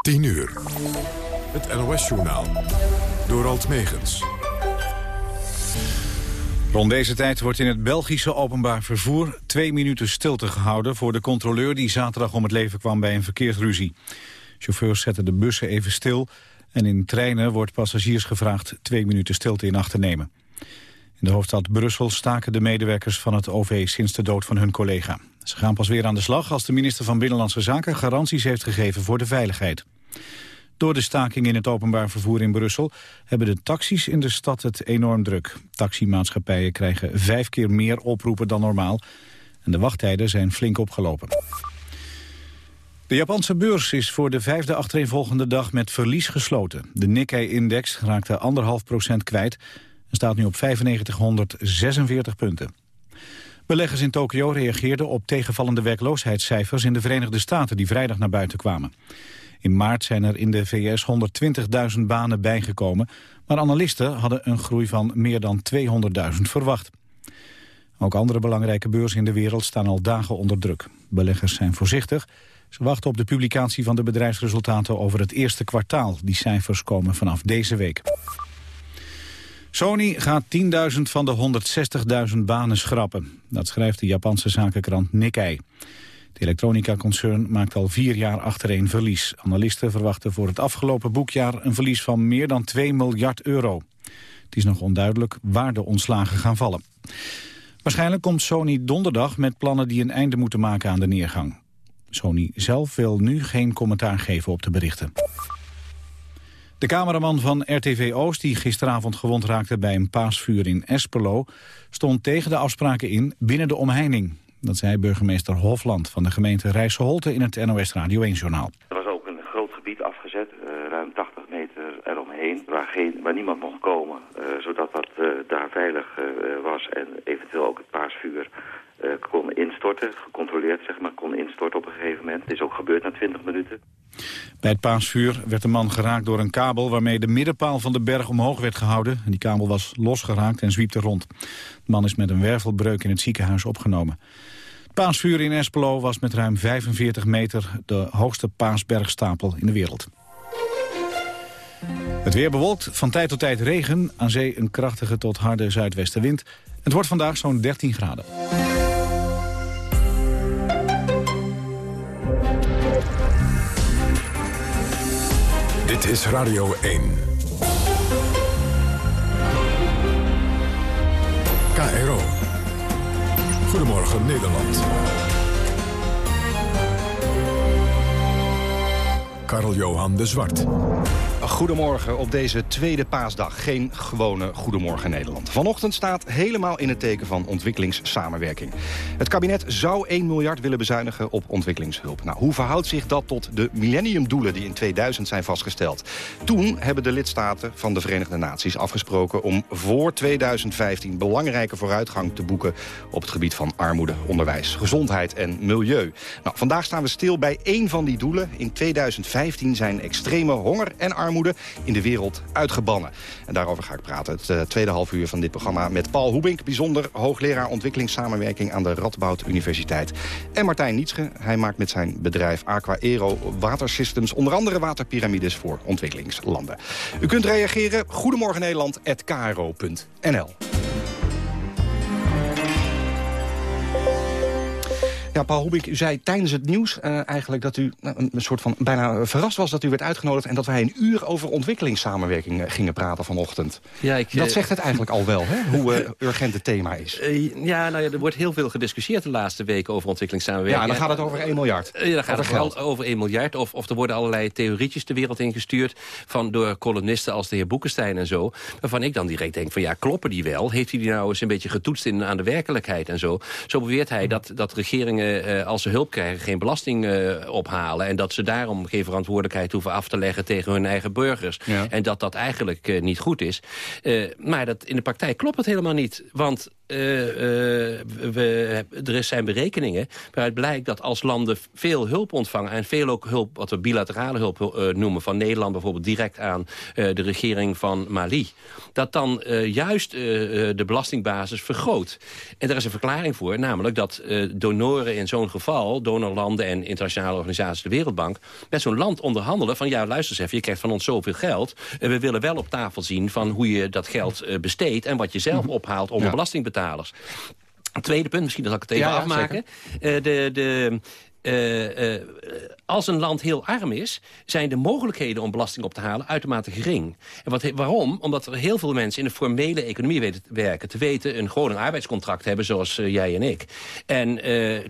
10 uur. Het NOS-journaal. Door Alt Megens. Rond deze tijd wordt in het Belgische openbaar vervoer twee minuten stilte gehouden voor de controleur die zaterdag om het leven kwam bij een verkeersruzie. Chauffeurs zetten de bussen even stil en in treinen wordt passagiers gevraagd twee minuten stilte in acht te nemen. In de hoofdstad Brussel staken de medewerkers van het OV sinds de dood van hun collega. Ze gaan pas weer aan de slag als de minister van Binnenlandse Zaken garanties heeft gegeven voor de veiligheid. Door de staking in het openbaar vervoer in Brussel hebben de taxis in de stad het enorm druk. Taximaatschappijen krijgen vijf keer meer oproepen dan normaal en de wachttijden zijn flink opgelopen. De Japanse beurs is voor de vijfde achtereenvolgende dag met verlies gesloten. De Nikkei-index raakte anderhalf procent kwijt en staat nu op 9546 punten. Beleggers in Tokio reageerden op tegenvallende werkloosheidscijfers in de Verenigde Staten die vrijdag naar buiten kwamen. In maart zijn er in de VS 120.000 banen bijgekomen, maar analisten hadden een groei van meer dan 200.000 verwacht. Ook andere belangrijke beurzen in de wereld staan al dagen onder druk. Beleggers zijn voorzichtig. Ze wachten op de publicatie van de bedrijfsresultaten over het eerste kwartaal. Die cijfers komen vanaf deze week. Sony gaat 10.000 van de 160.000 banen schrappen. Dat schrijft de Japanse zakenkrant Nikkei. Het elektronica-concern maakt al vier jaar achtereen verlies. Analisten verwachten voor het afgelopen boekjaar een verlies van meer dan 2 miljard euro. Het is nog onduidelijk waar de ontslagen gaan vallen. Waarschijnlijk komt Sony donderdag met plannen die een einde moeten maken aan de neergang. Sony zelf wil nu geen commentaar geven op de berichten. De cameraman van RTV Oost, die gisteravond gewond raakte bij een paasvuur in Esperlo, stond tegen de afspraken in binnen de omheining. Dat zei burgemeester Hofland van de gemeente Rijsselholte in het NOS Radio 1-journaal. Er was ook een groot gebied afgezet, uh, ruim 80 meter eromheen, waar, geen, waar niemand mocht komen. Uh, zodat dat uh, daar veilig was en eventueel ook het paasvuur kon instorten, gecontroleerd zeg maar, kon instorten op een gegeven moment. Het is ook gebeurd na 20 minuten. Bij het paasvuur werd de man geraakt door een kabel waarmee de middenpaal van de berg omhoog werd gehouden. En die kabel was losgeraakt en zwiepte rond. De man is met een wervelbreuk in het ziekenhuis opgenomen. Het paasvuur in Espelo was met ruim 45 meter de hoogste paasbergstapel in de wereld. Het weer bewolkt, van tijd tot tijd regen, aan zee een krachtige tot harde zuidwestenwind. Het wordt vandaag zo'n 13 graden. Dit is Radio 1. KRO. Goedemorgen Nederland. Karl-Johan de Zwart. Goedemorgen op deze tweede paasdag. Geen gewone Goedemorgen Nederland. Vanochtend staat helemaal in het teken van ontwikkelingssamenwerking. Het kabinet zou 1 miljard willen bezuinigen op ontwikkelingshulp. Nou, hoe verhoudt zich dat tot de millenniumdoelen die in 2000 zijn vastgesteld? Toen hebben de lidstaten van de Verenigde Naties afgesproken... om voor 2015 belangrijke vooruitgang te boeken... op het gebied van armoede, onderwijs, gezondheid en milieu. Nou, vandaag staan we stil bij één van die doelen. In 2015 zijn extreme honger en armoede in de wereld uitgebannen. En daarover ga ik praten. Het uh, tweede half uur van dit programma met Paul Hoebink... bijzonder hoogleraar ontwikkelingssamenwerking aan de Radboud Universiteit. En Martijn Nietzsche. Hij maakt met zijn bedrijf Aqua Aero Watersystems... onder andere waterpyramides voor ontwikkelingslanden. U kunt reageren. Goedemorgen Nederland@kro.nl. Ja, Paul Hoebink, u zei tijdens het nieuws uh, eigenlijk dat u uh, een soort van bijna verrast was dat u werd uitgenodigd en dat wij een uur over ontwikkelingssamenwerking uh, gingen praten vanochtend. Ja, ik, dat zegt het eigenlijk al wel, hè, hoe urgent het thema is. ja, nou ja, er wordt heel veel gediscussieerd de laatste weken over ontwikkelingssamenwerking. Ja, dan gaat het over 1 miljard. Ja, dan gaat het geld. over 1 miljard. Of, of er worden allerlei theorietjes de wereld ingestuurd van door columnisten als de heer Boekenstein en zo. Waarvan ik dan direct denk van ja, kloppen die wel? Heeft hij die nou eens een beetje getoetst in, aan de werkelijkheid en zo? Zo beweert hij dat, dat regeringen uh, als ze hulp krijgen geen belasting uh, ophalen. En dat ze daarom geen verantwoordelijkheid hoeven af te leggen tegen hun eigen burgers. Ja. En dat dat eigenlijk niet goed is. maar dat, in de praktijk klopt het helemaal niet. Want we, er zijn berekeningen waaruit blijkt dat als landen veel hulp ontvangen... en veel ook hulp, wat we bilaterale hulp noemen... van Nederland bijvoorbeeld direct aan de regering van Mali... dat dan juist de belastingbasis vergroot. En daar is een verklaring voor, namelijk dat donoren in zo'n geval... donorlanden en internationale organisaties, de Wereldbank... met zo'n land onderhandelen van ja, luister eens even... je krijgt van ons zoveel geld. En we willen wel op tafel zien van hoe je dat geld besteedt... en wat je zelf mhm. ophaalt onder Een tweede punt, misschien dat ik het even afmaken. Uh, de, de, uh, uh, als een land heel arm is, zijn de mogelijkheden om belasting op te halen uitermate gering. En wat, waarom? Omdat er heel veel mensen in de formele economie weten te werken. Te weten een gewoon arbeidscontract hebben, zoals uh, jij en ik. En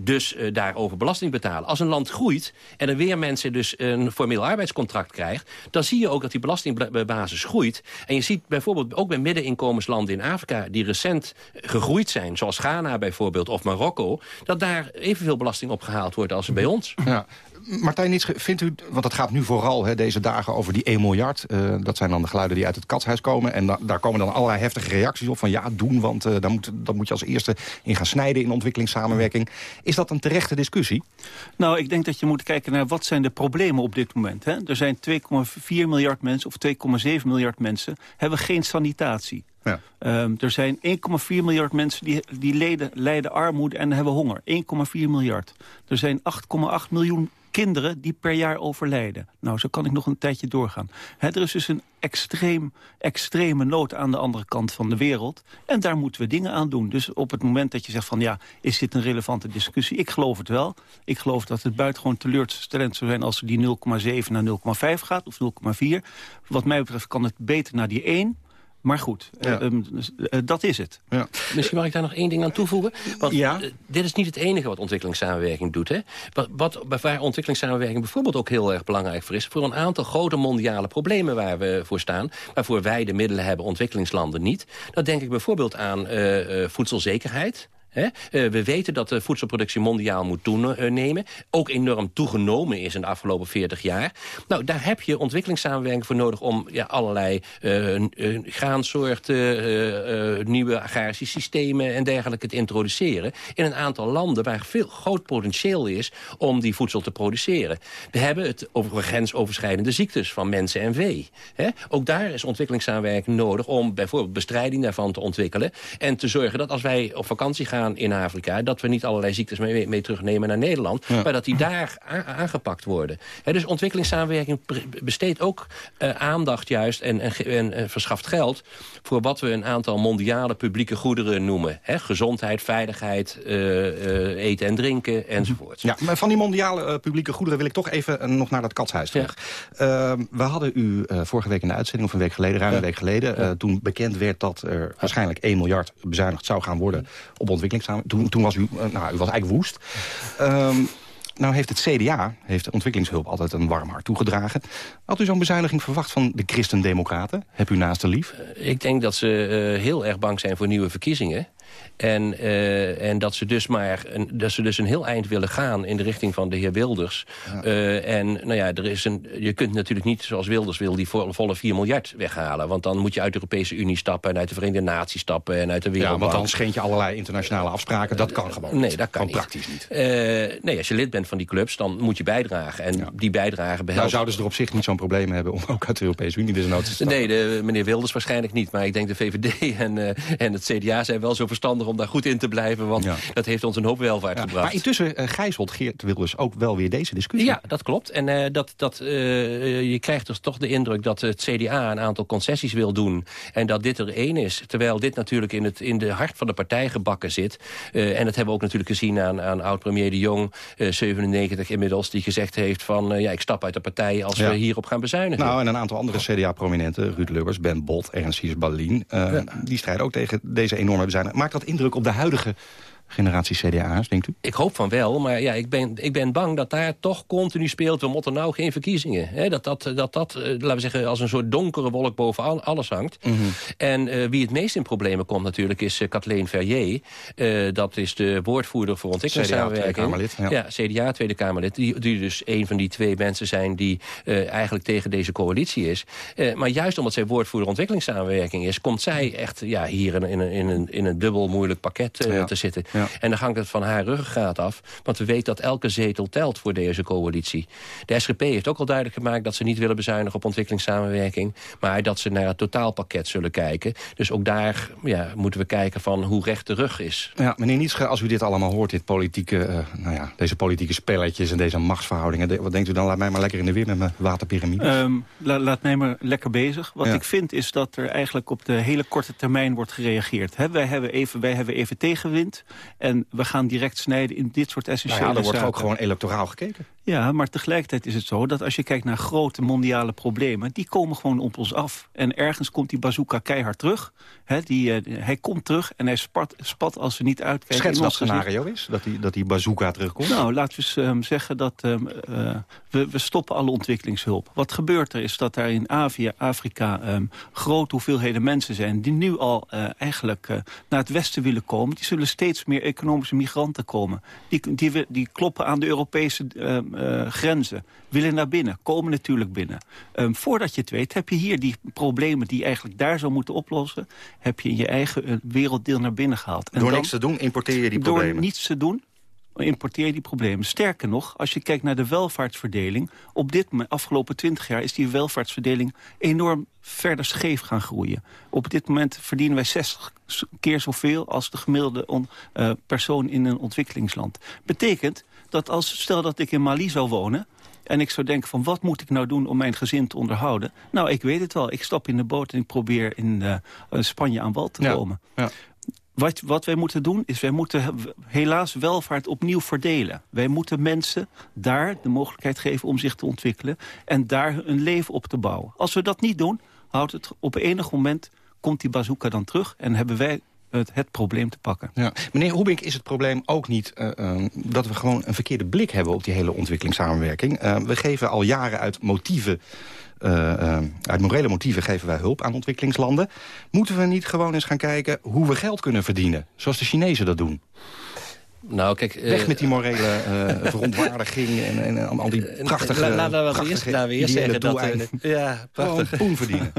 dus daarover belasting betalen. Als een land groeit en er weer mensen dus een formeel arbeidscontract krijgt... dan zie je ook dat die belastingbasis groeit. En je ziet bijvoorbeeld ook bij middeninkomenslanden in Afrika... die recent gegroeid zijn, zoals Ghana bijvoorbeeld of Marokko... dat daar evenveel belasting opgehaald wordt als bij ons. Ja. Martijn vindt u, want het gaat nu vooral hè, deze dagen over die 1 miljard. Uh, dat zijn dan de geluiden die uit het katshuis komen. En daar komen dan allerlei heftige reacties op van ja, doen, want uh, daar, moet, daar moet je als eerste in gaan snijden in ontwikkelingssamenwerking. Is dat een terechte discussie? Nou, ik denk dat je moet kijken naar wat zijn de problemen op dit moment. Hè? Er zijn 2,4 miljard mensen of 2,7 miljard mensen hebben geen sanitatie. Ja. Um, er zijn 1,4 miljard mensen die, die leden, lijden armoede en hebben honger. 1,4 miljard. Er zijn 8,8 miljoen kinderen die per jaar overlijden. Nou, zo kan ik nog een tijdje doorgaan. er is dus een extreem, extreme nood aan de andere kant van de wereld. En daar moeten we dingen aan doen. Dus op het moment dat je zegt van ja, is dit een relevante discussie? Ik geloof het wel. Ik geloof dat het buitengewoon teleurstellend zou zijn... als die 0,7 naar 0,5 gaat, of 0,4. Wat mij betreft kan het beter naar die 1... Maar goed, eh, ehm, eh, dat is het. Ja. Misschien mag ik daar nog één ding aan toevoegen. Want ja. Eh, dit is niet het enige wat ontwikkelingssamenwerking doet. Hè? Wat, wat, waar ontwikkelingssamenwerking bijvoorbeeld ook heel erg belangrijk voor is... voor een aantal grote mondiale problemen waar we voor staan... waarvoor wij de middelen hebben, ontwikkelingslanden niet. Dan denk ik bijvoorbeeld aan voedselzekerheid... Eh, we weten dat de voedselproductie mondiaal moet toenemen. Ook enorm toegenomen is in de afgelopen 40 jaar. Nou, daar heb je ontwikkelingssamenwerking voor nodig... om ja, allerlei uh, graansoorten, nieuwe agrarische systemen en dergelijke te introduceren... in een aantal landen waar veel groot potentieel is om die voedsel te produceren. We hebben het over grensoverschrijdende ziektes van mensen en vee. Ook daar is ontwikkelingssamenwerking nodig om bijvoorbeeld bestrijding daarvan te ontwikkelen... en te zorgen dat als wij op vakantie gaan in Afrika... dat we niet allerlei ziektes mee, mee terugnemen naar Nederland... maar dat die daar aangepakt worden. dus ontwikkelingssamenwerking besteedt ook uh, aandacht juist... En, en, en, verschaft geld voor wat we een aantal mondiale publieke goederen noemen. gezondheid, veiligheid, uh, uh, eten en drinken enzovoort. Ja, maar van die mondiale publieke goederen wil ik toch even nog naar dat katshuis terug. Ehm, we hadden u vorige week in de uitzending, of een week geleden, ruim een week geleden... toen bekend werd dat er waarschijnlijk 1 miljard bezuinigd zou gaan worden op ontwikkeling toen, toen was u, eh, nou, u was eigenlijk woest. Um, nou heeft het CDA, heeft ontwikkelingshulp altijd een warm hart toegedragen. Had u zo'n bezuiniging verwacht van de christendemocraten? Heb u naast de lief? Eh, ik denk dat ze uh, heel erg bang zijn voor nieuwe verkiezingen. En, uh, en dat, ze dus maar een, dat ze dus een heel eind willen gaan in de richting van de heer Wilders. Ja. Uh, en nou ja, er is een, je kunt natuurlijk niet zoals Wilders wil die volle, volle 4 miljard weghalen. Want dan moet je uit de Europese Unie stappen en uit de Verenigde Naties stappen en uit de wereld. Ja, want dan schend je allerlei internationale afspraken. Dat kan gewoon Nee, dat kan niet. praktisch niet. Uh, nee, als je lid bent van die clubs, dan moet je bijdragen. En die bijdrage behelst... Nou zouden ze er op zich niet zo'n probleem hebben om ook uit de Europese Unie desnoods te stappen. Nee, de, meneer Wilders waarschijnlijk niet. Maar ik denk de VVD en, en het CDA zijn wel zo verstandig om daar goed in te blijven. Want dat heeft ons een hoop welvaart ja. gebracht. Maar intussen uh, gijzelt Geert Wilders ook wel weer deze discussie. Ja, dat klopt. En uh, dat, dat, uh, je krijgt dus toch de indruk dat het CDA een aantal concessies wil doen. En dat dit er één is. Terwijl dit natuurlijk in het in de hart van de partij gebakken zit. en dat hebben we ook natuurlijk gezien aan, aan oud-premier de Jong, 97 inmiddels, die gezegd heeft van ja, ik stap uit de partij als we hierop gaan bezuinigen. Nou, en een aantal andere CDA-prominenten, Ruud Lubbers, Ben Bot, Ernst Ballin, die strijden ook tegen deze enorme bezuiniging. Dat indruk op de huidige generatie CDA's, denkt u? Ik hoop van wel, maar ja, ik, ben, ik ben bang dat daar toch continu speelt... we moeten nou geen verkiezingen. Hè? Dat dat, dat, dat uh, laten we zeggen, als een soort donkere wolk boven alles hangt. Mm -hmm. En uh, wie het meest in problemen komt natuurlijk is uh, Kathleen Verrier. dat is de woordvoerder voor ontwikkelingssamenwerking. CDA, Tweede Kamerlid. Ja. ja, CDA, Tweede Kamerlid. Die, die dus een van die twee mensen zijn die eigenlijk tegen deze coalitie is. maar juist omdat zij woordvoerder ontwikkelingssamenwerking is... komt zij echt ja, hier in, in, in, een, in een dubbel moeilijk pakket ja. te zitten. Ja. En dan hangt het van haar ruggengraat af. Want we weten dat elke zetel telt voor deze coalitie. De SGP heeft ook al duidelijk gemaakt dat ze niet willen bezuinigen op ontwikkelingssamenwerking. Maar dat ze naar het totaalpakket zullen kijken. Dus ook daar ja, moeten we kijken van hoe recht de rug is. Ja, meneer Nietzsche, als u dit allemaal hoort, dit politieke, uh, nou ja, deze politieke spelletjes en deze machtsverhoudingen. Wat denkt u dan? Laat mij maar lekker in de weer met mijn waterpyramide. Um, la, laat mij maar lekker bezig. Wat ja. ik vind is dat er eigenlijk op de hele korte termijn wordt gereageerd. He, wij, hebben even, wij hebben even tegenwind en we gaan direct snijden in dit soort essentiële nou ja, er wordt zaken. ook gewoon electoraal gekeken. Ja, maar tegelijkertijd is het zo dat als je kijkt naar grote mondiale problemen... die komen gewoon op ons af. En ergens komt die bazooka keihard terug. He, die, uh, hij komt terug en hij spat, spat als we niet uitkijken. Schets dat scenario is, dat die, dat die bazooka terugkomt? Nou, laten we eens um, zeggen dat um, uh, we, we stoppen alle ontwikkelingshulp. Wat gebeurt er is dat er in Avia, Afrika um, grote hoeveelheden mensen zijn... die nu al uh, eigenlijk naar het westen willen komen. Die zullen steeds meer economische migranten komen. Die, die, die kloppen aan de Europese uh, grenzen. Willen naar binnen, komen natuurlijk binnen. Um, voordat je het weet heb je hier die problemen die je eigenlijk daar zou moeten oplossen... heb je in je eigen uh, werelddeel naar binnen gehaald. En door dan, niks te doen importeer je die problemen? Door niets te doen importeer die problemen. Sterker nog, als je kijkt naar de welvaartsverdeling... op dit afgelopen twintig jaar is die welvaartsverdeling enorm verder scheef gaan groeien. Op dit moment verdienen wij 60 keer zoveel... als de gemiddelde on, uh, persoon in een ontwikkelingsland. Betekent dat als, stel dat ik in Mali zou wonen... En ik zou denken van wat moet ik nou doen om mijn gezin te onderhouden? Nou, ik weet het wel. Ik stap in de boot en ik probeer in uh, Spanje aan wal te ja. komen. Ja. Wat, wat wij moeten doen, is wij moeten helaas welvaart opnieuw verdelen. Wij moeten mensen daar de mogelijkheid geven om zich te ontwikkelen... en daar een leven op te bouwen. Als we dat niet doen, houdt het op enig moment... komt die bazooka dan terug en hebben wij het, het probleem te pakken. Ja. Meneer Hoebink, is het probleem ook niet uh, uh, dat we gewoon een verkeerde blik hebben op die hele ontwikkelingssamenwerking? Uh, we geven al jaren uit motieven, uit morele motieven geven wij hulp aan ontwikkelingslanden. Moeten we niet gewoon eens gaan kijken hoe we geld kunnen verdienen, zoals de Chinezen dat doen? Nou, kijk, Weg met die morele uh, verontwaardiging en, en, en, al die prachtige... La, laten we eerst, laten we eerst zeggen dat... Ja, prachtig. poen verdienen.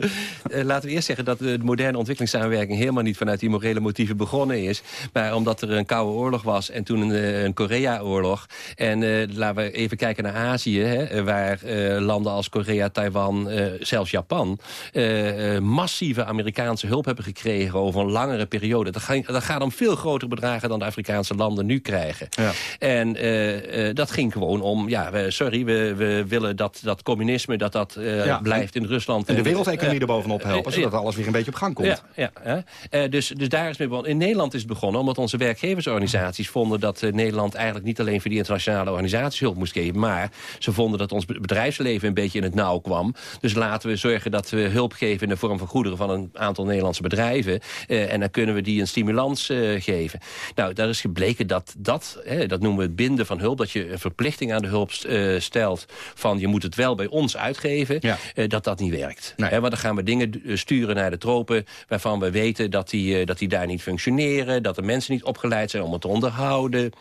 laten we eerst zeggen dat de moderne ontwikkelingssamenwerking... helemaal niet vanuit die morele motieven begonnen is. Maar omdat er een koude oorlog was en toen een, een Korea-oorlog. En laten we even kijken naar Azië... Hè, waar landen als Korea, Taiwan, zelfs Japan... massieve Amerikaanse hulp hebben gekregen over een langere periode. Dat gaat, dat gaat om veel grotere bedragen dan de Afrikaanse landen nu krijgen. Ja. En uh, uh, dat ging gewoon om, ja, we, sorry, we, we willen dat, dat communisme dat dat uh, ja. blijft in Rusland. En de wereldeconomie er bovenop helpen, zodat alles weer een beetje op gang komt. Ja, ja, dus, dus daar is mee begonnen. In Nederland is het begonnen omdat onze werkgeversorganisaties vonden dat Nederland eigenlijk niet alleen voor die internationale organisaties hulp moest geven, maar ze vonden dat ons bedrijfsleven een beetje in het nauw kwam. Dus laten we zorgen dat we hulp geven in de vorm van goederen van een aantal Nederlandse bedrijven. en dan kunnen we die een stimulans geven. Nou, daar is gebleken dat dat, hè, dat noemen we het binden van hulp... dat je een verplichting aan de hulp uh, stelt van je moet het wel bij ons uitgeven... Ja. Uh, dat dat niet werkt. Nee. Hè, want dan gaan we dingen sturen naar de tropen... waarvan we weten dat die, dat die daar niet functioneren... dat de mensen niet opgeleid zijn om het te onderhouden...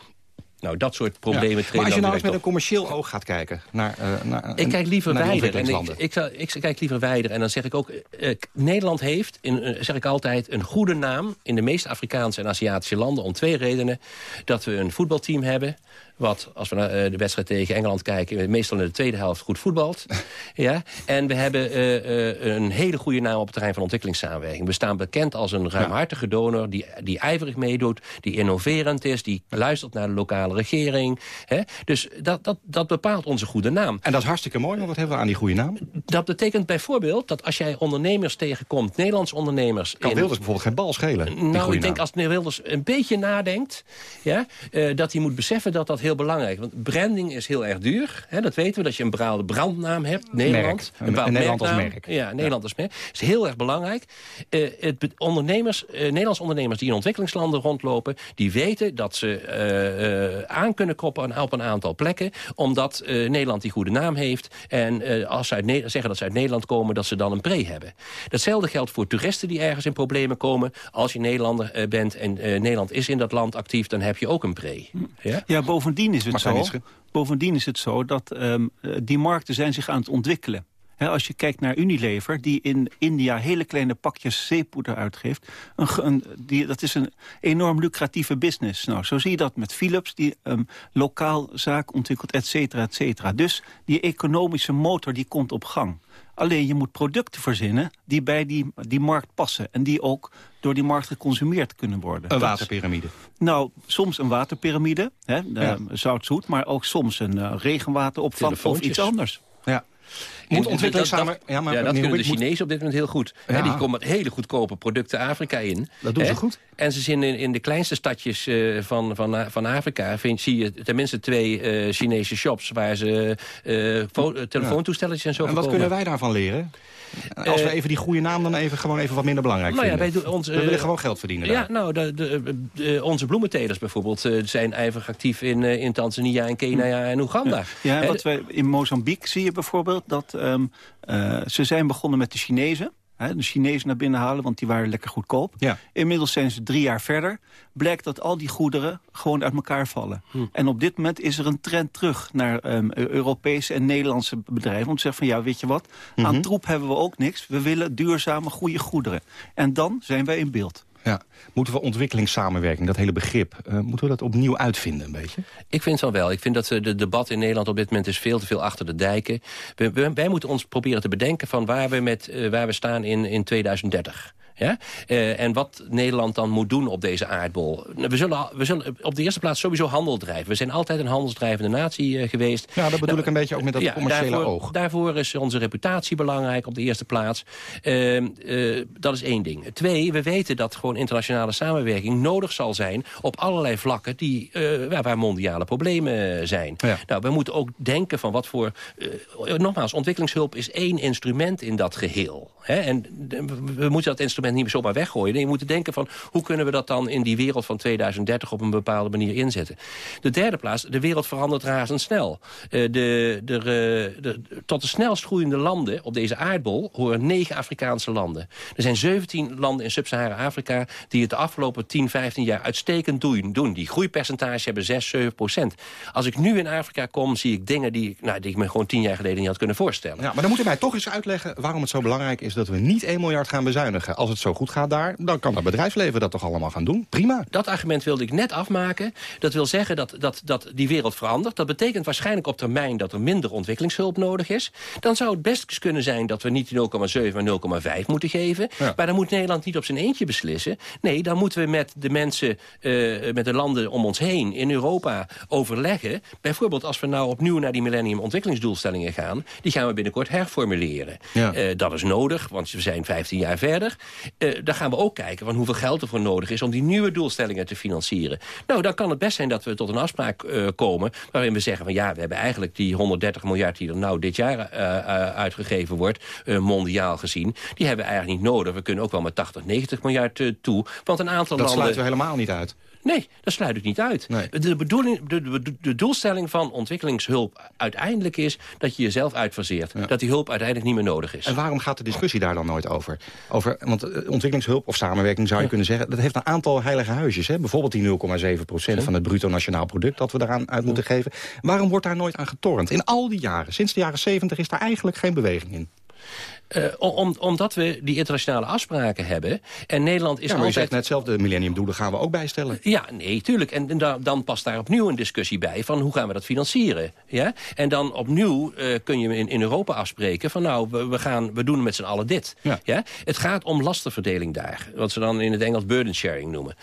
Nou, dat soort problemen ja. Maar als je nou eens met een commercieel oog gaat kijken naar uh, naar Ik kijk liever wijder. En ik, ik, ik, ik, kijk liever wijder. En dan zeg ik ook, uh, Nederland heeft, in, uh, zeg ik altijd, een goede naam... in de meeste Afrikaanse en Aziatische landen om twee redenen. Dat we een voetbalteam hebben wat, als we naar uh, de wedstrijd tegen Engeland kijken... meestal in de tweede helft goed voetbalt. ja? En we hebben uh, een hele goede naam op het terrein van ontwikkelingssamenwerking. We staan bekend als een ruimhartige donor... die, die ijverig meedoet, die innoverend is... die luistert naar de lokale regering. Hè? Dus dat, dat, dat bepaalt onze goede naam. En dat is hartstikke mooi, want wat hebben we aan die goede naam? Dat betekent bijvoorbeeld dat als jij ondernemers tegenkomt... Nederlandse ondernemers... Kan in, Wilders bijvoorbeeld geen bal schelen? Nou, ik denk als meneer Wilders een beetje nadenkt... Ja, dat hij moet beseffen dat dat heel heel belangrijk. Want branding is heel erg duur. Hè, dat weten we, dat je een bepaalde brandnaam hebt. Nederland. Een, een, Nederland als merk. Ja, Nederland als merk. Dat is heel erg belangrijk. Uh, het ondernemers, uh, Nederlandse ondernemers die in ontwikkelingslanden rondlopen... die weten dat ze uh, aan kunnen koppen op een aantal plekken... omdat Nederland die goede naam heeft. En als ze uit zeggen dat ze uit Nederland komen... dat ze dan een pre hebben. Datzelfde geldt voor toeristen die ergens in problemen komen. Als je Nederlander bent en Nederland is in dat land actief... dan heb je ook een pre. Ja, ja bovendien is het zo... Bovendien is het zo dat um, die markten zijn zich aan het ontwikkelen als je kijkt naar Unilever, die in India hele kleine pakjes zeepoeder uitgeeft... Een, die, dat is een enorm lucratieve business. Nou, zo zie je dat met Philips, die um, lokaal zaak ontwikkelt, et cetera, et cetera. Dus die economische motor die komt op gang. Alleen je moet producten verzinnen die bij die, die markt passen... en die ook door die markt geconsumeerd kunnen worden. Een waterpiramide? nou, soms een waterpiramide, hè, ja. zout-zoet... maar ook soms een uh, regenwateropvang of iets anders. Ja. Moet ontwikkeling samen... Ja, maar ja, dat kunnen de Chinezen op dit moment heel goed. die komen met hele goedkope producten Afrika in. Dat doen ze goed. En ze zien in, in de kleinste stadjes uh, van, van, van Afrika... Vind, zie je tenminste twee uh, Chinese shops... waar ze uh, telefoontoestelletjes en zo En wat kunnen wij daarvan leren? Als we even die goede naam dan even, gewoon even wat minder belangrijk nou vinden. Ja, wij doen ons, we willen gewoon geld verdienen Ja, nou, de, de, onze bloementelers bijvoorbeeld zijn ijverig actief in, in Tanzania en Kenia en Oeganda. Ja, wat wij, in Mozambique zie je bijvoorbeeld dat um, uh, ze zijn begonnen met de Chinezen de Chinezen naar binnen halen, want die waren lekker goedkoop. Ja. Inmiddels zijn ze drie jaar verder. Blijkt dat al die goederen gewoon uit elkaar vallen. Hm. En op dit moment is er een trend terug naar um, Europese en Nederlandse bedrijven. Om te zeggen van ja, weet je wat, aan mhm. troep hebben we ook niks. We willen duurzame, goede goederen. En dan zijn wij in beeld. Ja. Moeten we ontwikkelingssamenwerking, dat hele begrip... Uh, moeten we dat opnieuw uitvinden een beetje? Ik vind het wel. Ik vind dat de debat in Nederland op dit moment is veel te veel achter de dijken. wij moeten ons proberen te bedenken van waar we, met, uh, waar we staan in, in 2030. Ja? Uh, en wat Nederland dan moet doen op deze aardbol. We zullen, we zullen op de eerste plaats sowieso handel drijven. We zijn altijd een handelsdrijvende natie uh, geweest. Ja, dat bedoel nou, ik een beetje ook met dat commerciële daarvoor, oog. Daarvoor is onze reputatie belangrijk op de eerste plaats. Uh, dat is één ding. Twee, we weten dat gewoon internationale samenwerking nodig zal zijn... op allerlei vlakken die, waar, waar, mondiale problemen zijn. Ja. Nou, we moeten ook denken van wat voor... nogmaals, ontwikkelingshulp is één instrument in dat geheel. Hè? En we moeten dat instrument niet meer zomaar weggooien. Je moet denken van hoe kunnen we dat dan in die wereld van 2030 op een bepaalde manier inzetten. De derde plaats, de wereld verandert razendsnel. Uh, de, de, de, tot de snelst groeiende landen op deze aardbol horen negen Afrikaanse landen. Er zijn 17 landen in Sub-Sahara-Afrika die het de afgelopen 10, 15 jaar uitstekend doen. doen. Die groeipercentage hebben 6, 7 procent. Als ik nu in Afrika kom, zie ik dingen die, nou, die ik me gewoon 10 jaar geleden niet had kunnen voorstellen. Ja, maar dan moet u mij toch eens uitleggen waarom het zo belangrijk is dat we niet 1 miljard gaan bezuinigen. Als het zo goed gaat daar, dan kan het bedrijfsleven dat toch allemaal gaan doen. Prima. Dat argument wilde ik net afmaken. Dat wil zeggen dat, dat, dat die wereld verandert. Dat betekent waarschijnlijk op termijn dat er minder ontwikkelingshulp nodig is. Dan zou het best kunnen zijn dat we niet 0,7 maar 0,5 moeten geven. Maar dan moet Nederland niet op zijn eentje beslissen. Nee, dan moeten we met de mensen, uh, met de landen om ons heen in Europa overleggen. Bijvoorbeeld als we nou opnieuw naar die millennium ontwikkelingsdoelstellingen gaan. Die gaan we binnenkort herformuleren. Ja. Uh, dat is nodig, want we zijn 15 jaar verder. Uh, dan gaan we ook kijken van hoeveel geld er voor nodig is... om die nieuwe doelstellingen te financieren. Nou, dan kan het best zijn dat we tot een afspraak uh, komen... waarin we zeggen van ja, we hebben eigenlijk die 130 miljard... die er nou dit jaar uh, uitgegeven wordt, mondiaal gezien... die hebben we eigenlijk niet nodig. We kunnen ook wel met 80, 90 miljard toe. Want een aantal dat landen... Dat sluiten we helemaal niet uit. Nee, dat sluit ik niet uit. De, bedoeling, de, de, doelstelling van ontwikkelingshulp uiteindelijk is... dat je jezelf uitfaseert. Dat die hulp uiteindelijk niet meer nodig is. En waarom gaat de discussie daar dan nooit over? over want eh, ontwikkelingshulp of samenwerking zou je kunnen zeggen... dat heeft een aantal heilige huisjes. Hè? Bijvoorbeeld die 0,7 procent van het bruto nationaal product... dat we daaraan uit moeten geven. Waarom wordt daar nooit aan getornd? In al die jaren, sinds de jaren 70 is daar eigenlijk geen beweging in. Uh, om, omdat we die internationale afspraken hebben. En Nederland is ja, maar altijd... net zelf, de millenniumdoelen gaan we ook bijstellen. Ja, nee, tuurlijk. En, en dan past daar opnieuw een discussie bij van hoe gaan we dat financieren. Ja? En dan opnieuw uh, kun je in, in Europa afspreken van nou, we, we, gaan, we doen met z'n allen dit. Ja. Ja? Het gaat om lastenverdeling daar. Wat ze dan in het Engels burden sharing noemen.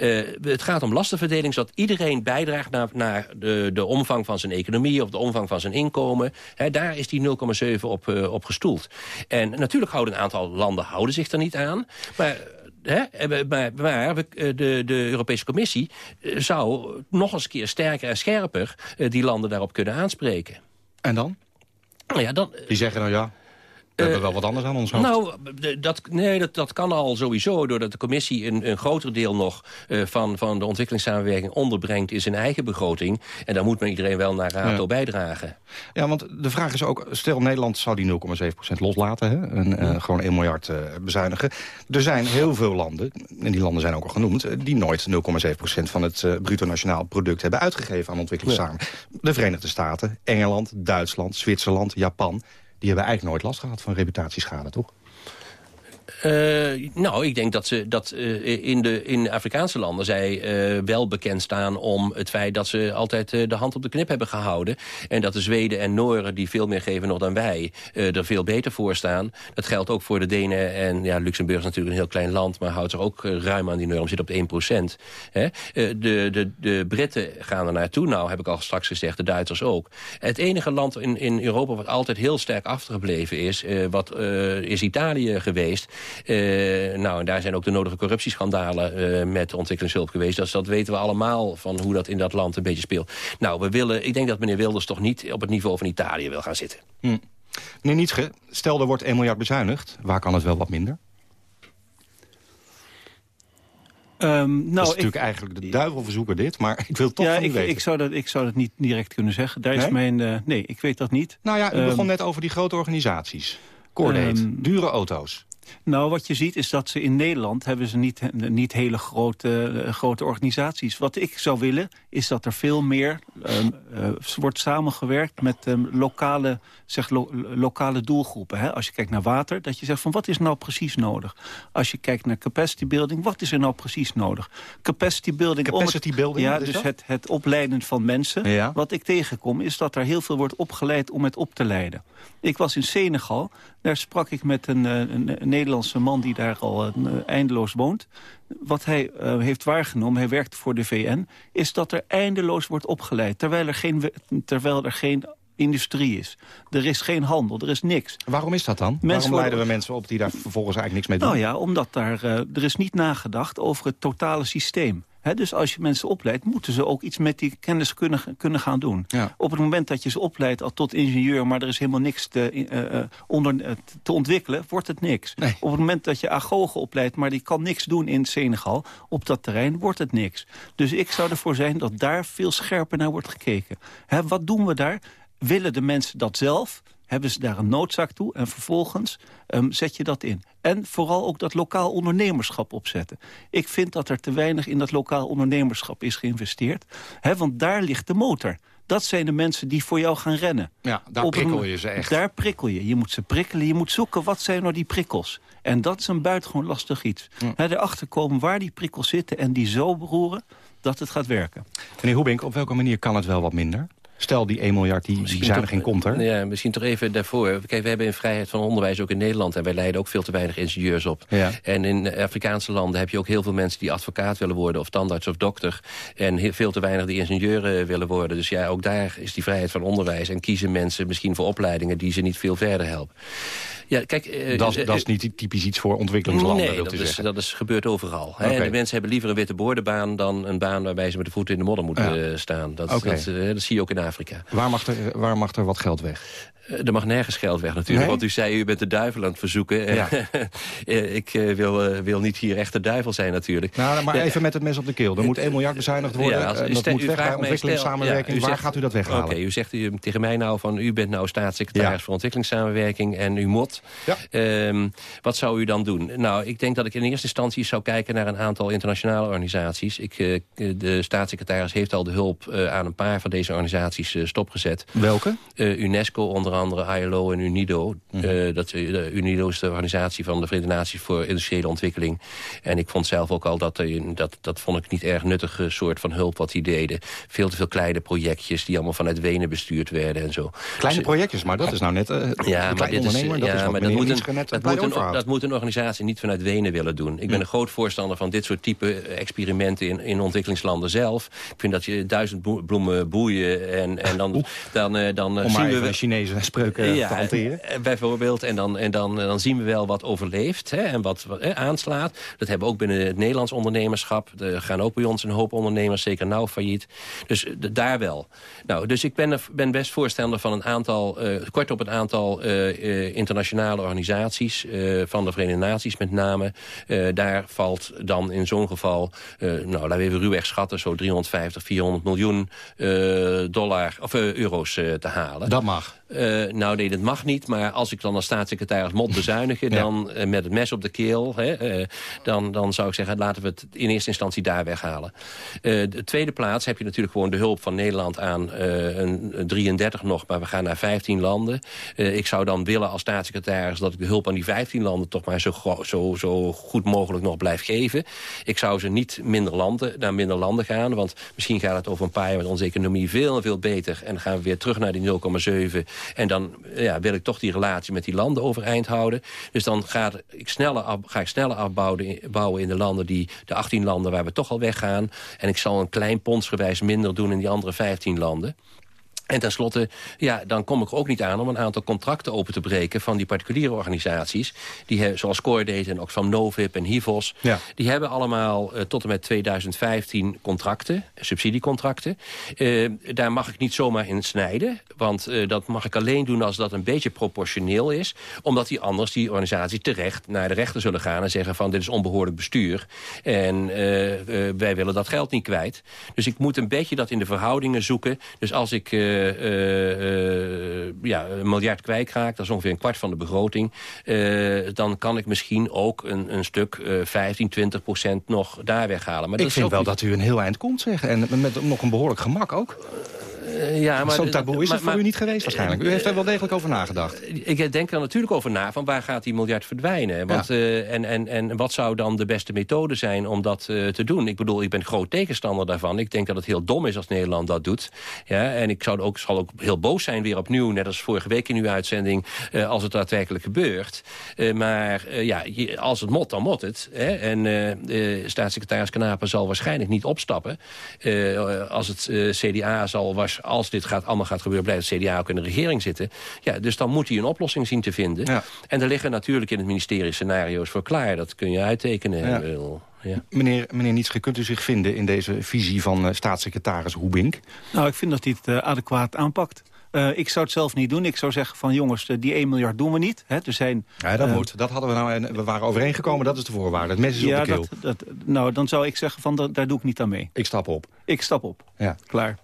Uh, het gaat om lastenverdeling, zodat iedereen bijdraagt naar, naar de, de omvang van zijn economie... of de omvang van zijn inkomen. He, daar is die 0,7 op, uh, op gestoeld. En natuurlijk houden een aantal landen houden zich er niet aan. Maar Hè? Maar, maar de, de Europese Commissie zou nog eens een keer sterker en scherper... die landen daarop kunnen aanspreken. En dan? Nou ja, dan die zeggen nou ja, we hebben wel wat anders aan ons hoofd. Nou, dat, nee, dat, dat kan al sowieso... doordat de commissie een, een groter deel nog uh, van, van de ontwikkelingssamenwerking onderbrengt... in zijn eigen begroting. En daar moet men iedereen wel naar rato bijdragen. Ja, want de vraag is ook... stel Nederland zou die 0,7% loslaten... Hè, en uh, gewoon 1 miljard uh, bezuinigen. Er zijn heel veel landen, en die landen zijn ook al genoemd... die nooit 0,7% van het bruto nationaal product hebben uitgegeven aan ontwikkelingssamenwerking. De Verenigde Staten, Engeland, Duitsland, Zwitserland, Japan die hebben eigenlijk nooit last gehad van reputatieschade, toch? Uh, nou, ik denk dat ze dat uh, in, de, in Afrikaanse landen zij uh, wel bekend staan om het feit dat ze altijd de hand op de knip hebben gehouden. En dat de Zweden en Nooren, die veel meer geven nog dan wij, er veel beter voor staan. Dat geldt ook voor de Denen en ja, Luxemburg is natuurlijk een heel klein land, maar houdt zich ook ruim aan die norm, zit op 1 procent. de, de, de Britten gaan er naartoe, nou heb ik al straks gezegd, de Duitsers ook. Het enige land in, in Europa wat altijd heel sterk afgebleven is, wat is Italië geweest. Uh, nou, en daar zijn ook de nodige corruptieschandalen uh, met ontwikkelingshulp geweest. Dus dat weten we allemaal van hoe dat in dat land een beetje speelt. Nou, we willen, ik denk dat meneer Wilders toch niet op het niveau van Italië wil gaan zitten. Hm. Meneer Nietzsche, stel er wordt 1 miljard bezuinigd. Waar kan het wel wat minder? Um, nou, dat is natuurlijk eigenlijk de duivelverzoeker dit, maar ik wil toch ja, ik, weten. Ik zou, dat, ik zou dat niet direct kunnen zeggen. Daar is mijn, uh, nee, ik weet dat niet. Nou ja, u um, begon net over die grote organisaties. Coordate, um, dure auto's. Nou, wat je ziet is dat ze in Nederland... hebben ze niet, niet hele grote, uh, grote organisaties. Wat ik zou willen, is dat er veel meer um, uh, wordt samengewerkt... met um, lokale, zeg, lo lokale doelgroepen. Hè? Als je kijkt naar water, dat je zegt van wat is nou precies nodig? Als je kijkt naar capacity building, wat is er nou precies nodig? Capacity building... Capacity building, Ja, dus het, het opleiden van mensen. Ja. Wat ik tegenkom, is dat er heel veel wordt opgeleid om het op te leiden. Ik was in Senegal, daar sprak ik met een, eh, een, een Nederlandse man die daar al uh, eindeloos woont. Wat hij uh, heeft waargenomen, hij werkt voor de VN... is dat er eindeloos wordt opgeleid, terwijl er geen, terwijl er geen industrie is. Er is geen handel, er is niks. Waarom is dat dan? Mensen Waarom leiden we mensen op die daar vervolgens eigenlijk niks mee doen? Nou ja, omdat daar, uh, er is niet nagedacht over het totale systeem. He, dus als je mensen opleidt, moeten ze ook iets met die kennis kunnen, kunnen gaan doen. Ja. Op het moment dat je ze opleidt al tot ingenieur... maar er is helemaal niks te, uh, onder, uh, te ontwikkelen, wordt het niks. Nee. Op het moment dat je agogen opleidt... maar die kan niks doen in Senegal, op dat terrein wordt het niks. Dus ik zou ervoor zijn dat daar veel scherper naar wordt gekeken. He, wat doen we daar? Willen de mensen dat zelf? Hebben ze daar een noodzaak toe en vervolgens um, zet je dat in. En vooral ook dat lokaal ondernemerschap opzetten. Ik vind dat er te weinig in dat lokaal ondernemerschap is geïnvesteerd. Hè, want daar ligt de motor. Dat zijn de mensen die voor jou gaan rennen. Ja, daar Op prikkel je ze echt. Daar prikkel je. Je moet ze prikkelen. Je moet zoeken, wat zijn nou die prikkels? En dat is een buitengewoon lastig iets. Ja. He, erachter komen waar die prikkels zitten en die zo beroeren dat het gaat werken. Meneer Hoebink, op welke manier kan het wel wat minder? Stel die 1 miljard, die, die bezuiniging komt er. Ja, misschien toch even daarvoor. Kijk, we hebben in vrijheid van onderwijs ook in Nederland... en wij leiden ook veel te weinig ingenieurs op. Ja. En in Afrikaanse landen heb je ook heel veel mensen... die advocaat willen worden of tandarts of dokter... en heel, veel te weinig die ingenieur willen worden. Dus ja, ook daar is die vrijheid van onderwijs... en kiezen mensen misschien voor opleidingen... die ze niet veel verder helpen. Ja, kijk, uh, dat, uh, dat is niet typisch iets voor ontwikkelingslanden, nee, dat is, dat is gebeurt overal. Okay. de mensen hebben liever een witte boordenbaan... dan een baan waarbij ze met de voeten in de modder moeten ja. staan. Dat, okay. dat, dat, zie je ook in Afrika. Waar mag er, waar mag er wat geld weg? Eh, er mag nergens geld weg natuurlijk. Nee? Want u zei, u bent de duivel aan het verzoeken. Ja. ik wil, wil niet hier echt de duivel zijn natuurlijk. Nou, maar even met het mes op de keel. Er moet 1 miljard bezuinigd worden. Ja, als, dat stel, moet weg bij ontwikkelingssamenwerking. Ja, Waar gaat u dat weghalen? Oké, okay, u zegt u, tegen mij nou van... u bent nou staatssecretaris ja. voor ontwikkelingssamenwerking... en u mot. Ja. Um, wat zou u dan doen? Nou, ik denk dat ik in eerste instantie zou kijken... naar een aantal internationale organisaties. Ik, uh, de staatssecretaris heeft al de hulp uh, aan een paar van deze organisaties uh, stopgezet. Welke? UNESCO onder andere ILO en UNIDO. Mm -hmm. dat, uh, UNIDO is de organisatie van de Verenigde Naties voor industriële ontwikkeling. En ik vond zelf ook al dat, uh, dat, dat vond ik niet erg nuttige soort van hulp wat die deden. Veel te veel kleine projectjes die allemaal vanuit Wenen bestuurd werden en zo. Kleine dus, projectjes, maar dat is nou net uh, ja, maar dit is, dat ja, maar dat moet, een, dat, moet een, dat moet een organisatie niet vanuit Wenen willen doen. Ik ben een groot voorstander van dit soort type experimenten in, in ontwikkelingslanden zelf. Ik vind dat je duizend bloemen boeien en, en dan, dan, dan, dan zien we... Chinezen spreuken ja, te hanteren. bijvoorbeeld. En, dan, en dan, dan zien we wel wat overleeft hè, en wat, aanslaat. Dat hebben we ook binnen het Nederlands ondernemerschap. Er gaan ook bij ons een hoop ondernemers, zeker nou failliet. Dus daar wel. Nou, dus ik ben, ben best voorstander van een aantal, kort op een aantal internationale organisaties. van de Verenigde Naties met name. daar valt dan in zo'n geval, nou laten we even ruwweg schatten, zo 350, 400 miljoen dollar, of euro's te halen. Dat mag. Uh, nou nee, dat mag niet. Maar als ik dan als staatssecretaris mot bezuinigen... dan uh, met het mes op de keel... Hè, uh, dan, dan zou ik zeggen, laten we het in eerste instantie daar weghalen. de tweede plaats heb je natuurlijk gewoon de hulp van Nederland aan een 33 nog... maar we gaan naar 15 landen. ik zou dan willen als staatssecretaris... dat ik de hulp aan die 15 landen toch maar zo, zo, zo goed mogelijk nog blijf geven. Ik zou ze niet minder landen, naar minder landen gaan... want misschien gaat het over een paar jaar met onze economie veel en veel beter... en dan gaan we weer terug naar die 0,7 en dan ja, wil ik toch die relatie met die landen overeind houden. Dus dan ga ik sneller, ga ik sneller afbouwen bouwen in de landen die de 18 landen waar we toch al weggaan. En ik zal een klein pondsgewijs minder doen in die andere 15 landen. En tenslotte, ja, dan kom ik er ook niet aan om een aantal contracten open te breken van die particuliere organisaties. Die, zoals Cordate en Oxfam Novib en Hivos. Ja. Die hebben allemaal uh, tot en met 2015 contracten, subsidiecontracten. Uh, daar mag ik niet zomaar in snijden. Want uh, dat mag ik alleen doen als dat een beetje proportioneel is. Omdat die anders, die organisaties, terecht naar de rechter zullen gaan en zeggen van dit is onbehoorlijk bestuur. En wij willen dat geld niet kwijt. Dus ik moet een beetje dat in de verhoudingen zoeken. Dus als ik ja, een miljard kwijtraakt, dat is ongeveer een kwart van de begroting... dan kan ik misschien ook een, een stuk 15, 20 procent nog daar weghalen. Maar ik vind wel dat u een heel eind komt, zeg. En met nog een behoorlijk gemak ook. Uh, ja, maar, Zo'n taboe is het voor u niet geweest waarschijnlijk. U heeft er wel degelijk over nagedacht. Ik denk er natuurlijk over na van waar gaat die miljard verdwijnen. Want, ja. uh, en, en, en wat zou dan de beste methode zijn om dat uh, te doen? Ik bedoel, ik ben groot tegenstander daarvan. Ik denk dat het heel dom is als Nederland dat doet. Ja, en ik zou ook, zal ook heel boos zijn weer opnieuw, net als vorige week in uw uitzending, als het daadwerkelijk gebeurt. maar ja, als het mot, dan mot het. Hè? En staatssecretaris Knapen zal waarschijnlijk niet opstappen. als het CDA zal als dit gaat, allemaal gaat gebeuren... blijft het CDA ook in de regering zitten. Ja, dus dan moet hij een oplossing zien te vinden. Ja. En er liggen natuurlijk in het ministerie scenario's voor klaar. Dat kun je uittekenen. Ja. Ja. Meneer, meneer Nietzsche, kunt u zich vinden in deze visie van uh, staatssecretaris Roebink? Nou, ik vind dat hij het uh, adequaat aanpakt. Uh, ik zou het zelf niet doen. Ik zou zeggen van jongens, die 1 miljard doen we niet. Hè, er zijn, ja, dat uh, moet. Dat hadden we nou en we waren overeengekomen. Dat is de voorwaarde. Het mes is ja, op de keel. Dat, dat, nou, dan zou ik zeggen van dat, daar doe ik niet aan mee. Ik stap op. Ik stap op. Ja. Klaar.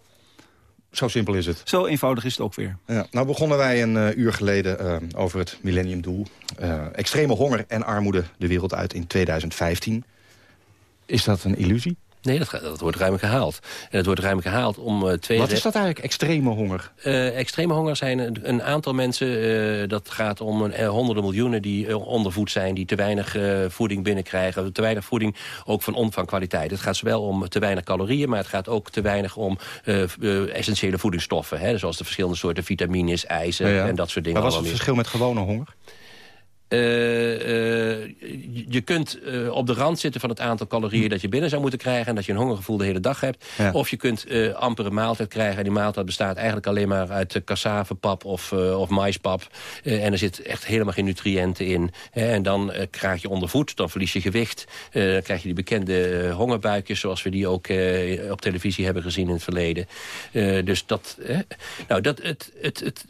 Zo simpel is het. Zo eenvoudig is het ook weer. Ja, nou begonnen wij een uh, uur geleden uh, over het millenniumdoel. Uh, extreme honger en armoede de wereld uit in 2015. Is dat een illusie? Nee, dat, dat wordt ruim gehaald. En het wordt ruim gehaald om uh, twee... Wat is dat eigenlijk, extreme honger? Uh, extreme honger zijn een, een aantal mensen... Uh, dat gaat om een, honderden miljoenen die ondervoed zijn... die te weinig voeding binnenkrijgen. Te weinig voeding ook van omvangkwaliteit. Het gaat zowel om te weinig calorieën... maar het gaat ook te weinig om essentiële voedingsstoffen. Hè, zoals de verschillende soorten vitamines, ijzer ja, ja. en dat soort dingen. Maar wat is het verschil met gewone honger? Uh, uh, je kunt uh, op de rand zitten van het aantal calorieën dat je binnen zou moeten krijgen... en dat je een hongergevoel de hele dag hebt. Ja. Of je kunt amper een maaltijd krijgen. En die maaltijd bestaat eigenlijk alleen maar uit cassavepap of, of maispap. en er zit echt helemaal geen nutriënten in. en dan krijg je ondervoed, dan verlies je gewicht. dan krijg je die bekende hongerbuikjes... zoals we die ook op televisie hebben gezien in het verleden. dus dat, nou, dat, het, het, het,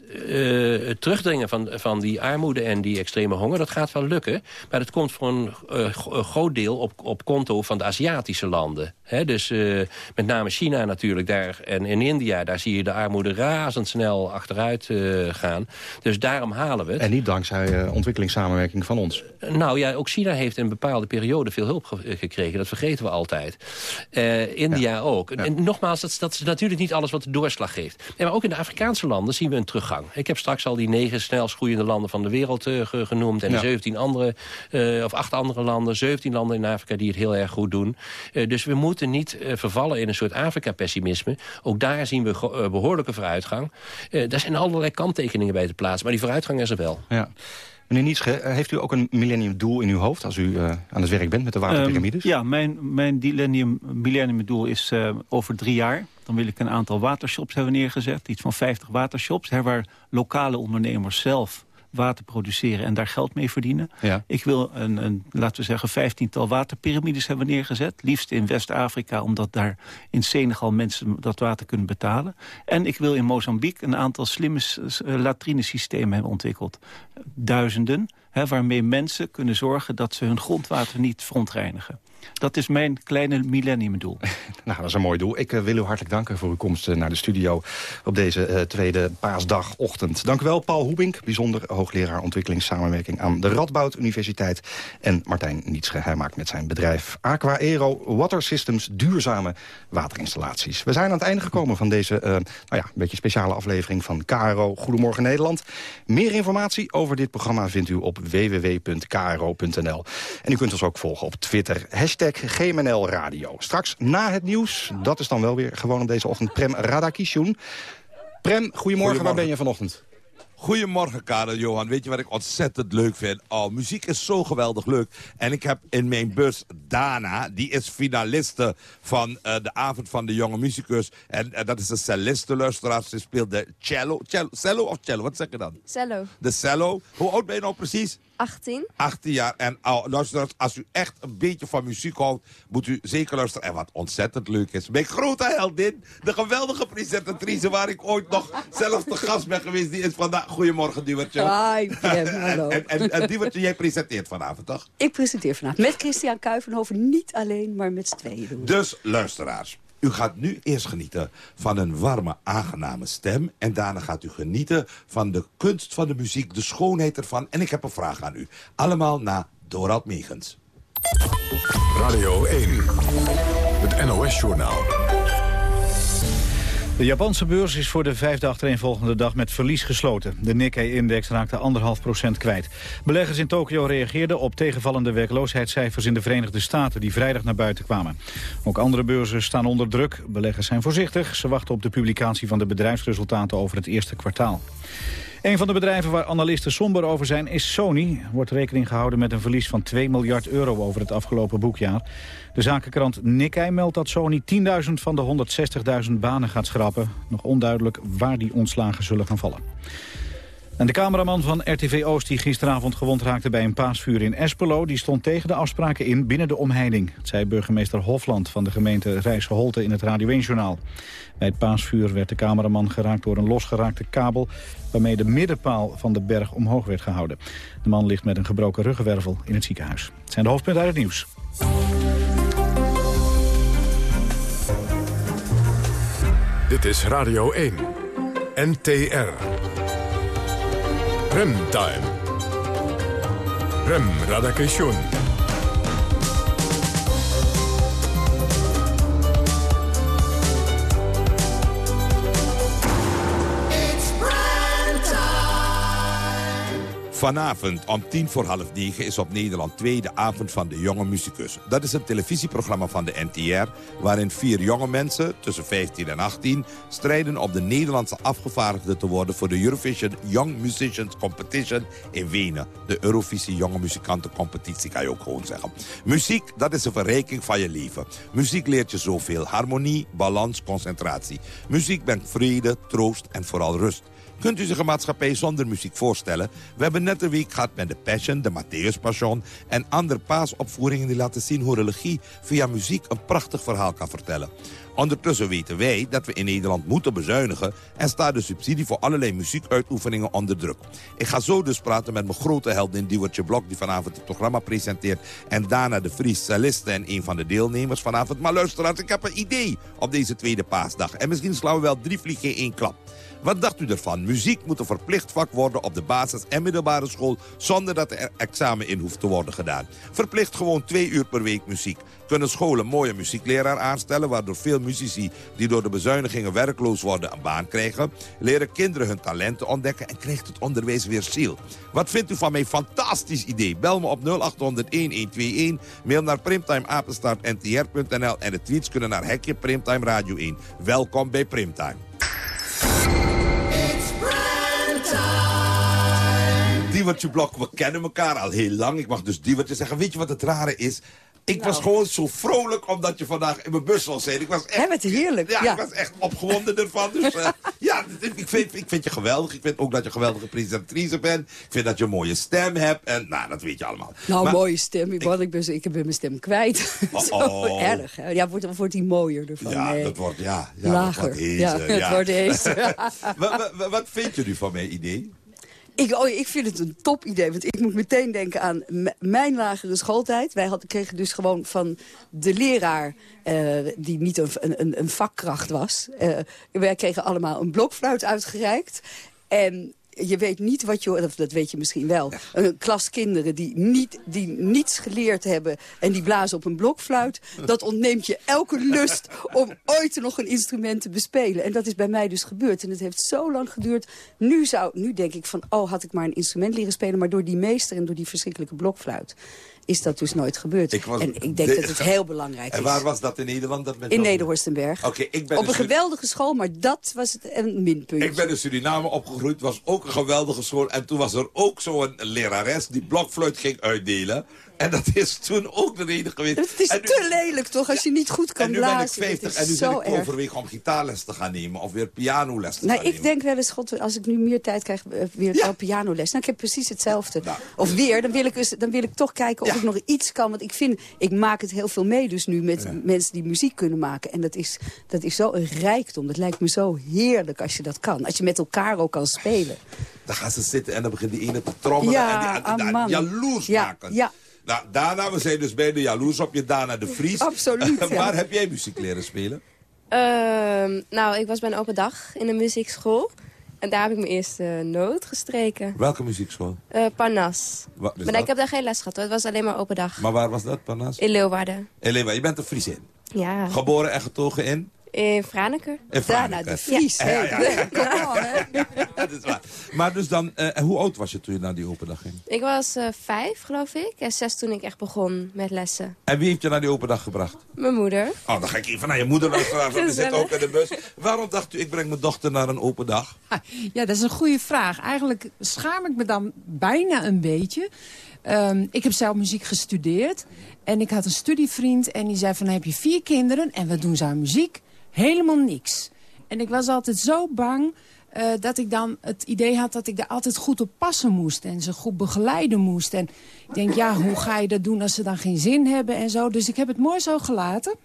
het terugdringen van, van die armoede en die extreme honger dat gaat wel lukken. Maar dat komt voor een, uh, groot deel op, op konto van de Aziatische landen. He, dus uh, met name China natuurlijk daar, en in India... daar zie je de armoede razendsnel achteruit uh, gaan. Dus daarom halen we het. En niet dankzij ontwikkelingssamenwerking van ons. nou ja, ook China heeft in een bepaalde periode veel hulp ge gekregen. Dat vergeten we altijd. India ja. ook. Ja. En nogmaals, dat, dat is natuurlijk niet alles wat de doorslag geeft. Ja, maar ook in de Afrikaanse landen zien we een teruggang. Ik heb straks al die negen snelst groeiende landen van de wereld genoemd en ja. 17 andere, uh, of acht andere landen, 17 landen in Afrika die het heel erg goed doen. Uh, dus we moeten niet uh, vervallen in een soort Afrika-pessimisme. Ook daar zien we behoorlijke vooruitgang. daar zijn allerlei kanttekeningen bij te plaatsen, maar die vooruitgang is er wel. Ja. Meneer Nietzsche, heeft u ook een millenniumdoel in uw hoofd... als u aan het werk bent met de waterpyramides? Um, ja, mijn, mijn millennium, millenniumdoel is over drie jaar. Dan wil ik een aantal watershops hebben neergezet. Iets van 50 watershops, hè, waar lokale ondernemers zelf water produceren en daar geld mee verdienen. Ja. Ik wil een, een, laten we zeggen, vijftiental waterpyramides hebben neergezet. Liefst in West-Afrika, omdat daar in Senegal mensen dat water kunnen betalen. En ik wil in Mozambique een aantal slimme latrinesystemen hebben ontwikkeld. Duizenden, hè, waarmee mensen kunnen zorgen dat ze hun grondwater niet verontreinigen. Dat is mijn kleine millenniumdoel. nou, dat is een mooi doel. Ik uh, wil u hartelijk danken voor uw komst uh, naar de studio op deze uh, tweede paasdagochtend. Dank u wel, Paul Hoebink, bijzonder hoogleraar ontwikkelingssamenwerking aan de Radboud Universiteit. En Martijn Nietzsche, hij maakt met zijn bedrijf Aqua Aero Water Systems duurzame waterinstallaties. We zijn aan het einde gekomen van deze nou ja, een beetje speciale aflevering van KRO Goedemorgen Nederland. Meer informatie over dit programma vindt u op www.kro.nl. En u kunt ons ook volgen op Twitter hashtag GMNL Radio. Straks na het nieuws, dat is dan wel weer gewoon op deze ochtend, Prem Radakishun. Prem, goedemorgen, waar ben je vanochtend? Goedemorgen, Karel Johan. Weet je wat ik ontzettend leuk vind? Oh, muziek is zo geweldig leuk. En ik heb in mijn bus Dana, die is finaliste van uh, de Avond van de Jonge Muzikus. En uh, dat is een celliste, luisteraar. Ze speelt de cello. cello. Cello of cello? Wat zeg je dan? Cello. De cello. Hoe oud ben je nou precies? 18. 18 jaar. En oh, luisteraars, als u echt een beetje van muziek houdt, moet u zeker luisteren. En wat ontzettend leuk is. Mijn grote heldin, de geweldige presentatrice waar ik ooit nog zelf te gast ben geweest, die is vandaag Goedemorgen, Duwertje. Hi, hallo. en, en, en, Duwertje, jij presenteert vanavond, toch? Ik presenteer vanavond met Christian Kuivenhoven. Niet alleen, maar met z'n tweeën. Dus, luisteraars. U gaat nu eerst genieten van een warme, aangename stem. En daarna gaat u genieten van de kunst van de muziek, de schoonheid ervan. En ik heb een vraag aan u. Allemaal naar Dorald Megens. Radio 1, het NOS-journaal. De Japanse beurs is voor de vijfde achtereenvolgende dag met verlies gesloten. De Nikkei-index raakte anderhalf procent kwijt. Beleggers in Tokio reageerden op tegenvallende werkloosheidscijfers in de Verenigde Staten die vrijdag naar buiten kwamen. Ook andere beurzen staan onder druk. Beleggers zijn voorzichtig. Ze wachten op de publicatie van de bedrijfsresultaten over het eerste kwartaal. Een van de bedrijven waar analisten somber over zijn is Sony. Wordt rekening gehouden met een verlies van 2 miljard euro over het afgelopen boekjaar. De zakenkrant Nikkei meldt dat Sony 10.000 van de 160.000 banen gaat schrappen. Nog onduidelijk waar die ontslagen zullen gaan vallen. En de cameraman van RTV Oost die gisteravond gewond raakte bij een paasvuur in Espelo... die stond tegen de afspraken in binnen de omheining. Het zei burgemeester Hofland van de gemeente Rijsseholte in het Radio 1-journaal. Bij het paasvuur werd de cameraman geraakt door een losgeraakte kabel... waarmee de middenpaal van de berg omhoog werd gehouden. De man ligt met een gebroken ruggenwervel in het ziekenhuis. Het zijn de hoofdpunten uit het nieuws. Dit is Radio 1. NTR. Remtime. Rem Radakation. Vanavond om tien voor half negen is op Nederland 2 de avond van de jonge muzikus. Dat is een televisieprogramma van de NTR... waarin vier jonge mensen, tussen 15 en 18... strijden op de Nederlandse afgevaardigde te worden... voor de Eurovision Young Musicians Competition in Wenen. De Eurovisie Jonge Muzikantencompetitie kan je ook gewoon zeggen. Muziek, dat is een verrijking van je leven. Muziek leert je zoveel. Harmonie, balans, concentratie. Muziek brengt vrede, troost en vooral rust. Kunt u zich een maatschappij zonder muziek voorstellen? We hebben net een week gehad met de Passion, de Matthäus Passion... en andere paasopvoeringen die laten zien hoe religie via muziek een prachtig verhaal kan vertellen. Ondertussen weten wij dat we in Nederland moeten bezuinigen... en staat de subsidie voor allerlei muziekuitoefeningen onder druk. Ik ga zo dus praten met mijn grote heldin Diewertje Blok... die vanavond het programma presenteert... en daarna de Fries celliste en een van de deelnemers vanavond. Maar luisteraars, ik heb een idee op deze tweede paasdag. En misschien slaan we wel drie vliegen in één klap. Wat dacht u ervan? Muziek moet een verplicht vak worden op de basis- en middelbare school... zonder dat er examen in hoeft te worden gedaan. Verplicht gewoon twee uur per week muziek. Kunnen scholen mooie muziekleraar aanstellen... waardoor veel muzici die door de bezuinigingen werkloos worden een baan krijgen. Leren kinderen hun talenten ontdekken en krijgt het onderwijs weer ziel. Wat vindt u van mijn fantastisch idee? Bel me op 0800-1121, mail naar primtimeapenstaartntr.nl... en de tweets kunnen naar Hekje Primtime Radio 1. Welkom bij Primtime. Diewertje Blok, we kennen elkaar al heel lang. Ik mag dus Diewertje zeggen. Weet je wat het rare is? Ik was nou. gewoon zo vrolijk omdat je vandaag in mijn bus zal zijn. Ik was echt, Hè, het heerlijk. Ja, ik was echt opgewonden ervan. Dus uh, ja, ik vind, ik vind je geweldig. Ik vind ook dat je een geweldige presentatrice bent. Ik vind dat je een mooie stem hebt. En nou, dat weet je allemaal. Nou, mooie stem. Ik, ik, ben, ik ben mijn stem kwijt. Oh, oh. erg. Hè? Ja, wordt, wordt die mooier ervan. Ja, nee. dat wordt, ja, ja, Lager. Dat wordt ja, het wordt hezer. wat, wat, wat vind je nu van mijn idee? Ik, oh, ik vind het een top idee. Want ik moet meteen denken aan mijn lagere schooltijd. Wij kregen dus gewoon van de leraar, uh, die niet een, een, een vakkracht was. Uh, wij kregen allemaal een blokfluit uitgereikt. En je weet niet wat je... Of dat weet je misschien wel. Een klas kinderen die, niet, die niets geleerd hebben... en die blazen op een blokfluit... dat ontneemt je elke lust om ooit nog een instrument te bespelen. En dat is bij mij dus gebeurd. En het heeft zo lang geduurd. Nu, zou, nu denk ik van, oh, had ik maar een instrument leren spelen... maar door die meester en door die verschrikkelijke blokfluit is dat dus nooit gebeurd. en ik denk dat het heel belangrijk is. En waar was dat in Nederland? Dat in Nederhorstenberg. Oké, ik ben Op een geweldige school, maar dat was het een minpunt. Ik ben in Suriname opgegroeid, was ook een geweldige school. En toen was er ook zo'n lerares die blokfluit ging uitdelen. En dat is toen ook de reden geweest. Het is te lelijk toch, als je niet goed kan blazen. En nu ben ik 50 en nu ben ik overwegen om gitaarles te gaan nemen. Of weer pianoles te nou, gaan ik nemen. Ik denk wel eens, god, als ik nu meer tijd krijg, eh, weer ja. pianoles. Nou, ik heb precies hetzelfde. Nou. Of weer, dan wil, ik dan wil ik toch kijken of ik nog iets kan. Want ik vind, ik maak het heel veel mee dus nu met mensen die muziek kunnen maken. En dat is, dat is zo een rijkdom. Dat lijkt me zo heerlijk als je dat kan. Als je met elkaar ook kan spelen. Dan gaan ze zitten en dan begint die ene te trommelen. Ja, en die, ah, jaloers ja, maken. Ja, nou, Dana, we zijn dus beide jaloers op je, Dana de Vries. Absoluut, Waar heb jij muziek leren spelen? Uh, nou, ik was bij een open dag in een muziekschool. En daar heb ik mijn eerste noot gestreken. Welke muziekschool? Uh, Parnas. maar ik heb daar geen les gehad hoor. Het was alleen maar open dag. Maar waar was dat, Parnas? In Leeuwarden. In Leeuwarden. Je bent een Friesin? Ja. Geboren en getogen in? In Franeker. In Franeker. de Fries. Ja. Ja, ja, ja. dat is waar. Maar dus dan, uh, hoe oud was je toen je naar die open dag ging? Ik was uh, vijf, geloof ik. En zes toen ik echt begon met lessen. En wie heeft je naar die open dag gebracht? Mijn moeder. Oh, dan ga ik even naar je moeder luisteren. want die zit ook in de bus. Waarom dacht u, ik breng mijn dochter naar een open dag? Ja, dat is een goede vraag. Eigenlijk schaam ik me dan bijna een beetje. Um, ik heb zelf muziek gestudeerd. En ik had een studievriend en die zei van... heb je vier kinderen en wat doen ze aan muziek? Helemaal niks. En ik was altijd zo bang uh, dat ik dan het idee had dat ik er altijd goed op passen moest. En ze goed begeleiden moest. En ik denk, ja, hoe ga je dat doen als ze dan geen zin hebben en zo. Dus ik heb het mooi zo gelaten.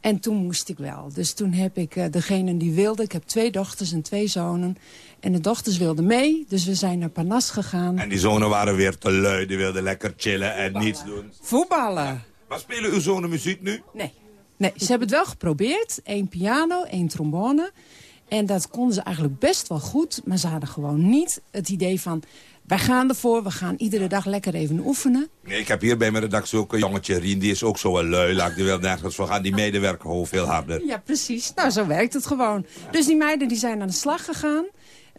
En toen moest ik wel. Dus toen heb ik uh, degene die wilde... Ik heb twee dochters en twee zonen. En de dochters wilden mee, dus we zijn naar Panas gegaan. En die zonen waren weer te lui. Die wilden lekker chillen en niets doen. Voetballen. Maar spelen uw zonen muziek nu? Nee. Nee, ze hebben het wel geprobeerd. Eén piano, één trombone. En dat konden ze eigenlijk best wel goed. Maar ze hadden gewoon niet het idee van... wij gaan ervoor, we gaan iedere dag lekker even oefenen. Nee, ik heb hier bij mijn redactie ook een jongetje, Rien. Die is ook zo een luilaak. Die wil nergens voor gaan. Die medewerker gewoon veel harder. Ja, precies. Nou, zo werkt het gewoon. Dus die meiden die zijn aan de slag gegaan.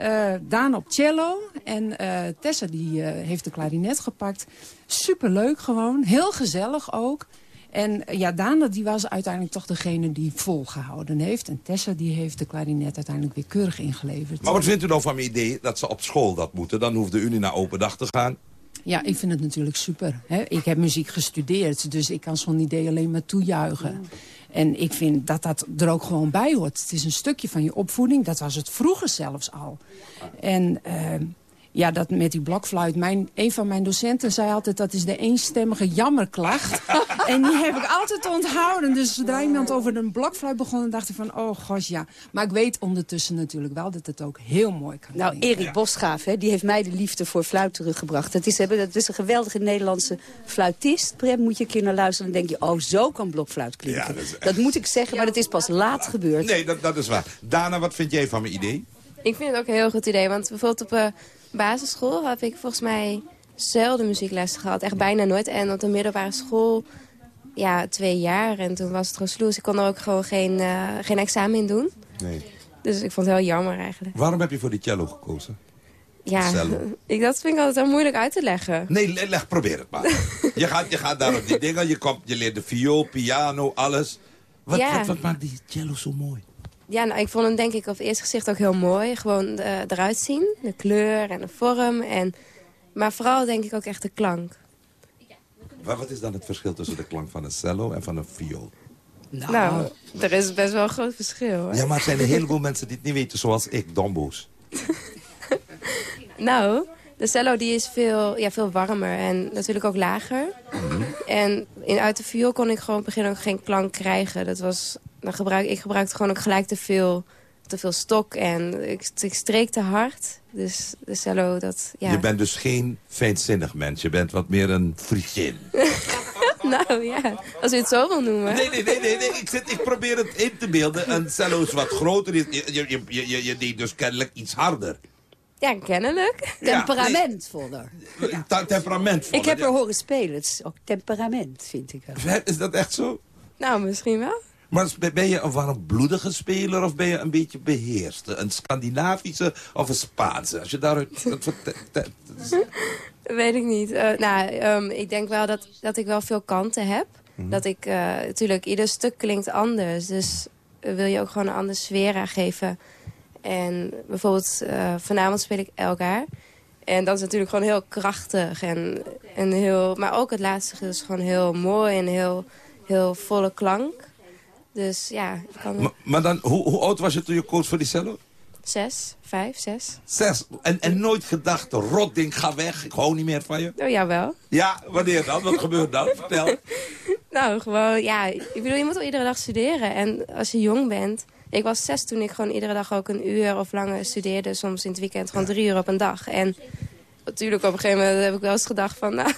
Uh, Daan op cello en uh, Tessa die uh, heeft de klarinet gepakt. Superleuk gewoon, heel gezellig ook. En ja, Dana die was uiteindelijk toch degene die volgehouden heeft. En Tessa die heeft de klarinet uiteindelijk weer keurig ingeleverd. Maar wat vindt u nou van mijn idee dat ze op school dat moeten? Dan hoeft de Unie naar open dag te gaan. Ja, ik vind het natuurlijk super. Hè? Ik heb muziek gestudeerd, dus ik kan zo'n idee alleen maar toejuichen. En ik vind dat dat er ook gewoon bij hoort. Het is een stukje van je opvoeding. Dat was het vroeger zelfs al. En uh, ja, dat met die blokfluit. Mijn, een van mijn docenten zei altijd dat is de eenstemmige jammerklacht. en die heb ik altijd onthouden. Dus zodra iemand over een blokfluit begon, dacht ik van, oh gosh, ja. Maar ik weet ondertussen natuurlijk wel dat het ook heel mooi kan Nou, Erik Bosgraaf, hè, die heeft mij de liefde voor fluit teruggebracht. Dat is, dat is een geweldige Nederlandse fluitist. Prem, moet je een keer naar luisteren. Dan denk je, oh, zo kan blokfluit klinken. Ja, dat, dat, moet ik zeggen, maar dat is pas laat gebeurd. Nee, dat, dat is waar. Dana, wat vind jij van mijn idee? Ik vind het ook een heel goed idee. Want bijvoorbeeld op uh, basisschool heb ik volgens mij zelden muziekles gehad. Echt bijna nooit. En op de middelbare school, ja, twee jaar. En toen was het gewoon sloes. Ik kon er ook gewoon geen, uh, geen examen in doen. Nee. Dus ik vond het heel jammer eigenlijk. Waarom heb je voor die cello gekozen? Ja, ik, dat vind ik altijd wel moeilijk uit te leggen. Nee, leg, probeer het maar. je, gaat, je gaat daar op die dingen, je, komt, je leert de viool, piano, alles. Wat, ja. wat, wat maakt die cello zo mooi? Ja, nou, ik vond hem denk ik op het eerste gezicht ook heel mooi. Gewoon uh, eruit zien, de kleur en de vorm. En Maar vooral denk ik ook echt de klank. Maar wat is dan het verschil tussen de klank van een cello en van een viool? Nou, nou er is best wel een groot verschil. Hoor. Ja, maar er zijn een heleboel mensen die het niet weten, zoals ik, domboes. nou, de cello die is veel, ja, veel warmer en natuurlijk ook lager. Mhm. En in, uit de viool kon ik gewoon op het begin ook geen klank krijgen. Dat was, dan gebruik, ik gebruikte gewoon ook gelijk te veel, te veel stok en ik, ik streek te hard. Dus de cello, dat, ja. Je bent dus geen fijnzinnig mens, je bent wat meer een vriendin. nou ja, als u het zo wil noemen. Nee, nee, nee, nee, nee. Ik, zit, ik probeer het in te beelden. Een cello is wat groter. Je, je, je, je, je deed dus kennelijk iets harder. Ja, kennelijk. Temperamentvoller. Ja. Temperamentvoller. Ik heb er horen spelen. Het is ook temperament, vind ik. Wel. Is dat echt zo? Nou, misschien wel. Maar ben je een warmbloedige speler of ben je een beetje beheerst? Een Scandinavische of een Spaanse? Als je daaruit... Weet ik niet. Uh, nou, um, ik denk wel dat, dat ik wel veel kanten heb. Mhm. Dat ik, uh, natuurlijk, ieder stuk klinkt anders. Dus wil je ook gewoon een andere sfeer aangeven. En bijvoorbeeld, uh, vanavond speel ik Elgaar. En dat is natuurlijk gewoon heel krachtig. En, en heel, maar ook het laatste is gewoon heel mooi en heel, heel volle klank. Dus ja. Ik kan... maar, maar, dan, hoe, hoe oud was je toen je koos voor die cello? Zes, vijf, zes. Zes. En, en nooit gedacht, rotding, ga weg. Ik hou niet meer van je. Oh, jawel. Ja, wanneer dan? Wat gebeurt dan? Vertel. Nou, gewoon, ja. Ik bedoel, je moet wel iedere dag studeren. En als je jong bent... Ik was zes toen ik gewoon iedere dag ook een uur of langer studeerde. Soms in het weekend gewoon drie uur op een dag. En natuurlijk op een gegeven moment heb ik wel eens gedacht van... Nou,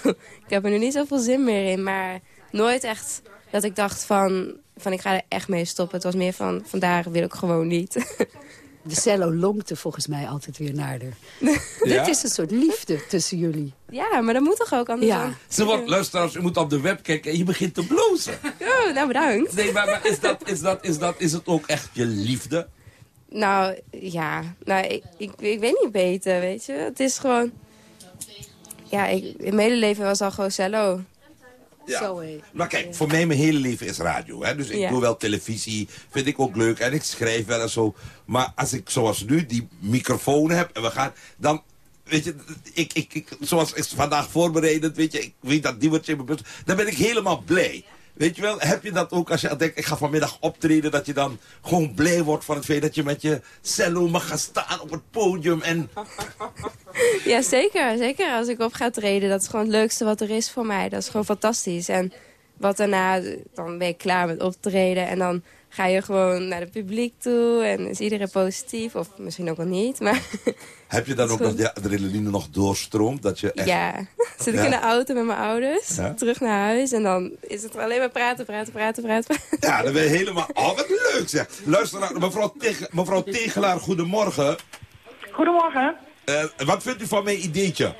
ik heb er nu niet zoveel zin meer in. Maar nooit echt dat ik dacht van, van ik ga er echt mee stoppen. Het was meer van, vandaag wil ik gewoon niet. De cello lonkte volgens mij altijd weer naar haar. Dit is een soort liefde tussen jullie. Ja, maar dat moet toch ook anders ja. Ze wordt, luisteraars, u moet op de web kijken en je begint te blozen. Oh, nou bedankt. Nee, maar, maar, is, dat, is, dat, is, dat, is het ook echt je liefde? Nou, ja. Nou, ik, ik, ik weet niet beter, weet je. Het is gewoon... Ja, ik, in mijn hele leven was al gewoon cello. Ja. maar kijk, voor mij mijn hele leven is radio. Hè? Dus ik doe wel televisie, vind ik ook leuk. En ik schrijf wel en zo. Maar als ik zoals nu die microfoon heb en we gaan... dan weet je, ik, ik, ik, zoals is vandaag voorbereid, weet je, ik weet dat die wordt in mijn bus, dan ben ik helemaal blij. Weet je wel, heb je dat ook als je denkt, ik ga vanmiddag optreden... dat je dan gewoon blij wordt van het feit dat je met je cello mag gaan staan op het podium en... Ja, zeker. Zeker als ik op ga treden. Dat is gewoon het leukste wat er is voor mij. Dat is gewoon fantastisch. En wat daarna, dan ben ik klaar met optreden. En dan ga je gewoon naar het publiek toe en is iedereen positief. Of misschien ook wel niet, maar... Heb je dan ook nog de adrenaline nog doorstroomt? Dat je echt... Ja, zit ik in de auto met mijn ouders, terug naar huis... en dan is het alleen maar praten, praten, praten, praten. Ja, dan ben je helemaal... Oh, wat leuk zeg. Luister naar mevrouw, Teg mevrouw Tegelaar, goedemorgen. Goedemorgen. Uh, wat vindt u van mijn ideetje?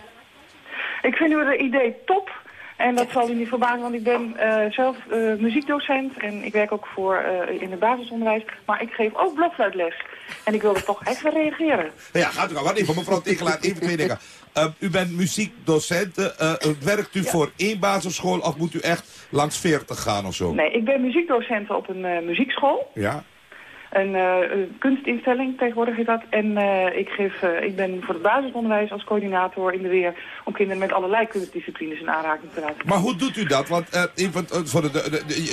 Ik vind uw idee top. En dat zal u niet verbazen, want ik ben uh, zelf uh, muziekdocent en ik werk ook voor uh, in het basisonderwijs. Maar ik geef ook blokfluitles. En ik wilde toch even reageren. Ja, gaat u al. Wat even, mevrouw Tegelaar, even twee dingen. u bent muziekdocent. werkt u voor één basisschool of moet u echt langs 40 gaan of zo? Nee, ik ben muziekdocent op een muziekschool. Ja een uh, kunstinstelling tegenwoordig is dat. En uh, ik, geef, uh, ik ben voor het basisonderwijs als coördinator in de weer... om kinderen met allerlei kunstdisciplines in aanraking te laten. Maar hoe doet u dat? Want de,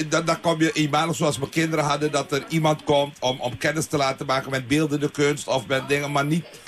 de, dan kom je eenmalig zoals mijn kinderen hadden... dat er iemand komt om, om kennis te laten maken met beeldende kunst of met dingen... maar niet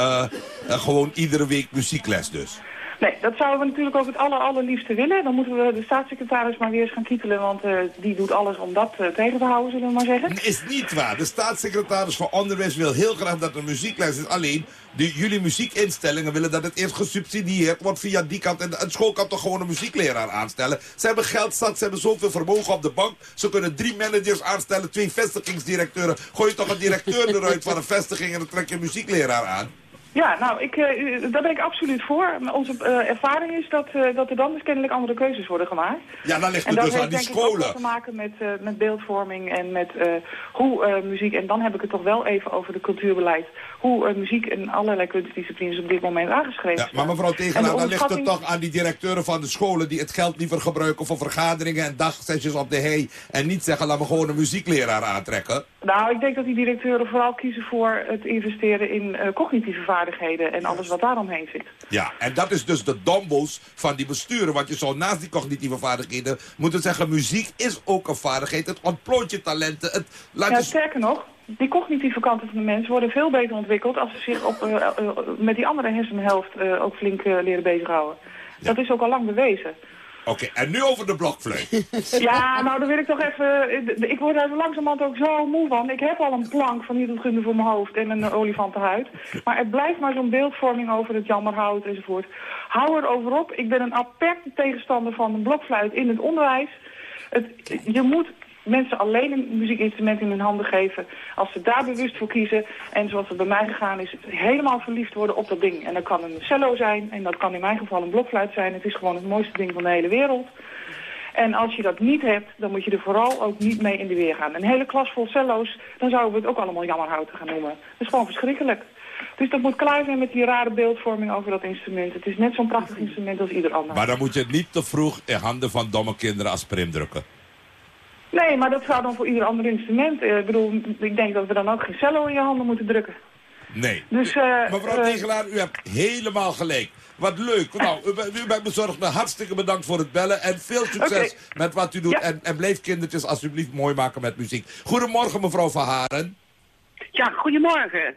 gewoon iedere week muziekles dus. Nee, dat zouden we natuurlijk ook het aller, allerliefste willen. Dan moeten we de staatssecretaris maar weer eens gaan kietelen, want uh, die doet alles om dat uh, tegen te houden, zullen we maar zeggen. Is niet waar. De staatssecretaris voor Onderwijs wil heel graag dat er muziekles is. Alleen, de, jullie muziekinstellingen willen dat het eerst gesubsidieerd wordt via die kant. En een school kan toch gewoon een muziekleraar aanstellen. Ze hebben geld zat, ze hebben zoveel vermogen op de bank. Ze kunnen drie managers aanstellen, twee vestigingsdirecteuren. Gooi je toch een directeur eruit van een vestiging en dan trek je een muziekleraar aan. Ja, nou, ik, uh, daar ben ik absoluut voor. Onze uh, ervaring is dat, uh, dat er dan dus kennelijk andere keuzes worden gemaakt. Ja, dan ligt het dus aan die scholen. En dat heeft te maken met, met beeldvorming en met hoe muziek... en dan heb ik het toch wel even over de cultuurbeleid... hoe muziek en allerlei kunstdisciplines op dit moment aangeschreven Ja, maar mevrouw Tegenaar, dan ligt het toch aan die directeuren van de scholen... die het geld liever gebruiken voor vergaderingen en dagsessies op de hei... en niet zeggen, laat me gewoon een muziekleraar aantrekken? Nou, ik denk dat die directeuren vooral kiezen voor het investeren in uh, cognitieve vaardigheden en alles wat daaromheen zit. Ja, en dat is dus de dombo's van die besturen. Want je zou naast die cognitieve vaardigheden moeten zeggen... muziek is ook een vaardigheid. Het ontplooit je talenten. Het laat ja, je... sterker nog, die cognitieve kanten van de mens worden veel beter ontwikkeld... als ze zich op, uh, uh, met die andere hersenhelft ook flink leren bezighouden. Ja. Dat is ook al lang bewezen. Oké, en nu over de blokfluit. ja, nou dan wil ik toch even... Ik word zo langzamerhand ook zo moe van. Ik heb al een plank van Nietel Gunde voor mijn hoofd en een olifantenhuid. Maar het blijft maar zo'n beeldvorming over het jammerhout enzovoort. Hou er over op. Ik ben een aperte tegenstander van een blokfluit in het onderwijs. Het, je moet mensen alleen een muziekinstrument in hun handen geven. Als ze daar bewust voor kiezen, en zoals het bij mij gegaan is, helemaal verliefd worden op dat ding. En dat kan een cello zijn, en dat kan in mijn geval een blokfluit zijn. Het is gewoon het mooiste ding van de hele wereld. En als je dat niet hebt, dan moet je er vooral ook niet mee in de weer gaan. Een hele klas vol cello's, dan zouden we het ook allemaal jammerhouten gaan noemen. Dat is gewoon verschrikkelijk. Dus dat moet klaar zijn met die rare beeldvorming over dat instrument. Het is net zo'n prachtig instrument als ieder ander. Maar dan moet je het niet te vroeg in handen van domme kinderen als prim drukken. Nee, maar dat zou dan voor ieder ander instrument. Uh, ik bedoel, ik denk dat we dan ook geen cello in je handen moeten drukken. Nee. Dus, uh, Mevrouw uh, Tegelaar, u hebt helemaal gelijk. Wat leuk. Nou, u, bent, u bent bezorgd. Hartstikke bedankt voor het bellen. En veel succes okay. met wat u doet. Ja. En, en blijf kindertjes alsjeblieft mooi maken met muziek. Goedemorgen, mevrouw Van Haren. Ja, goedemorgen.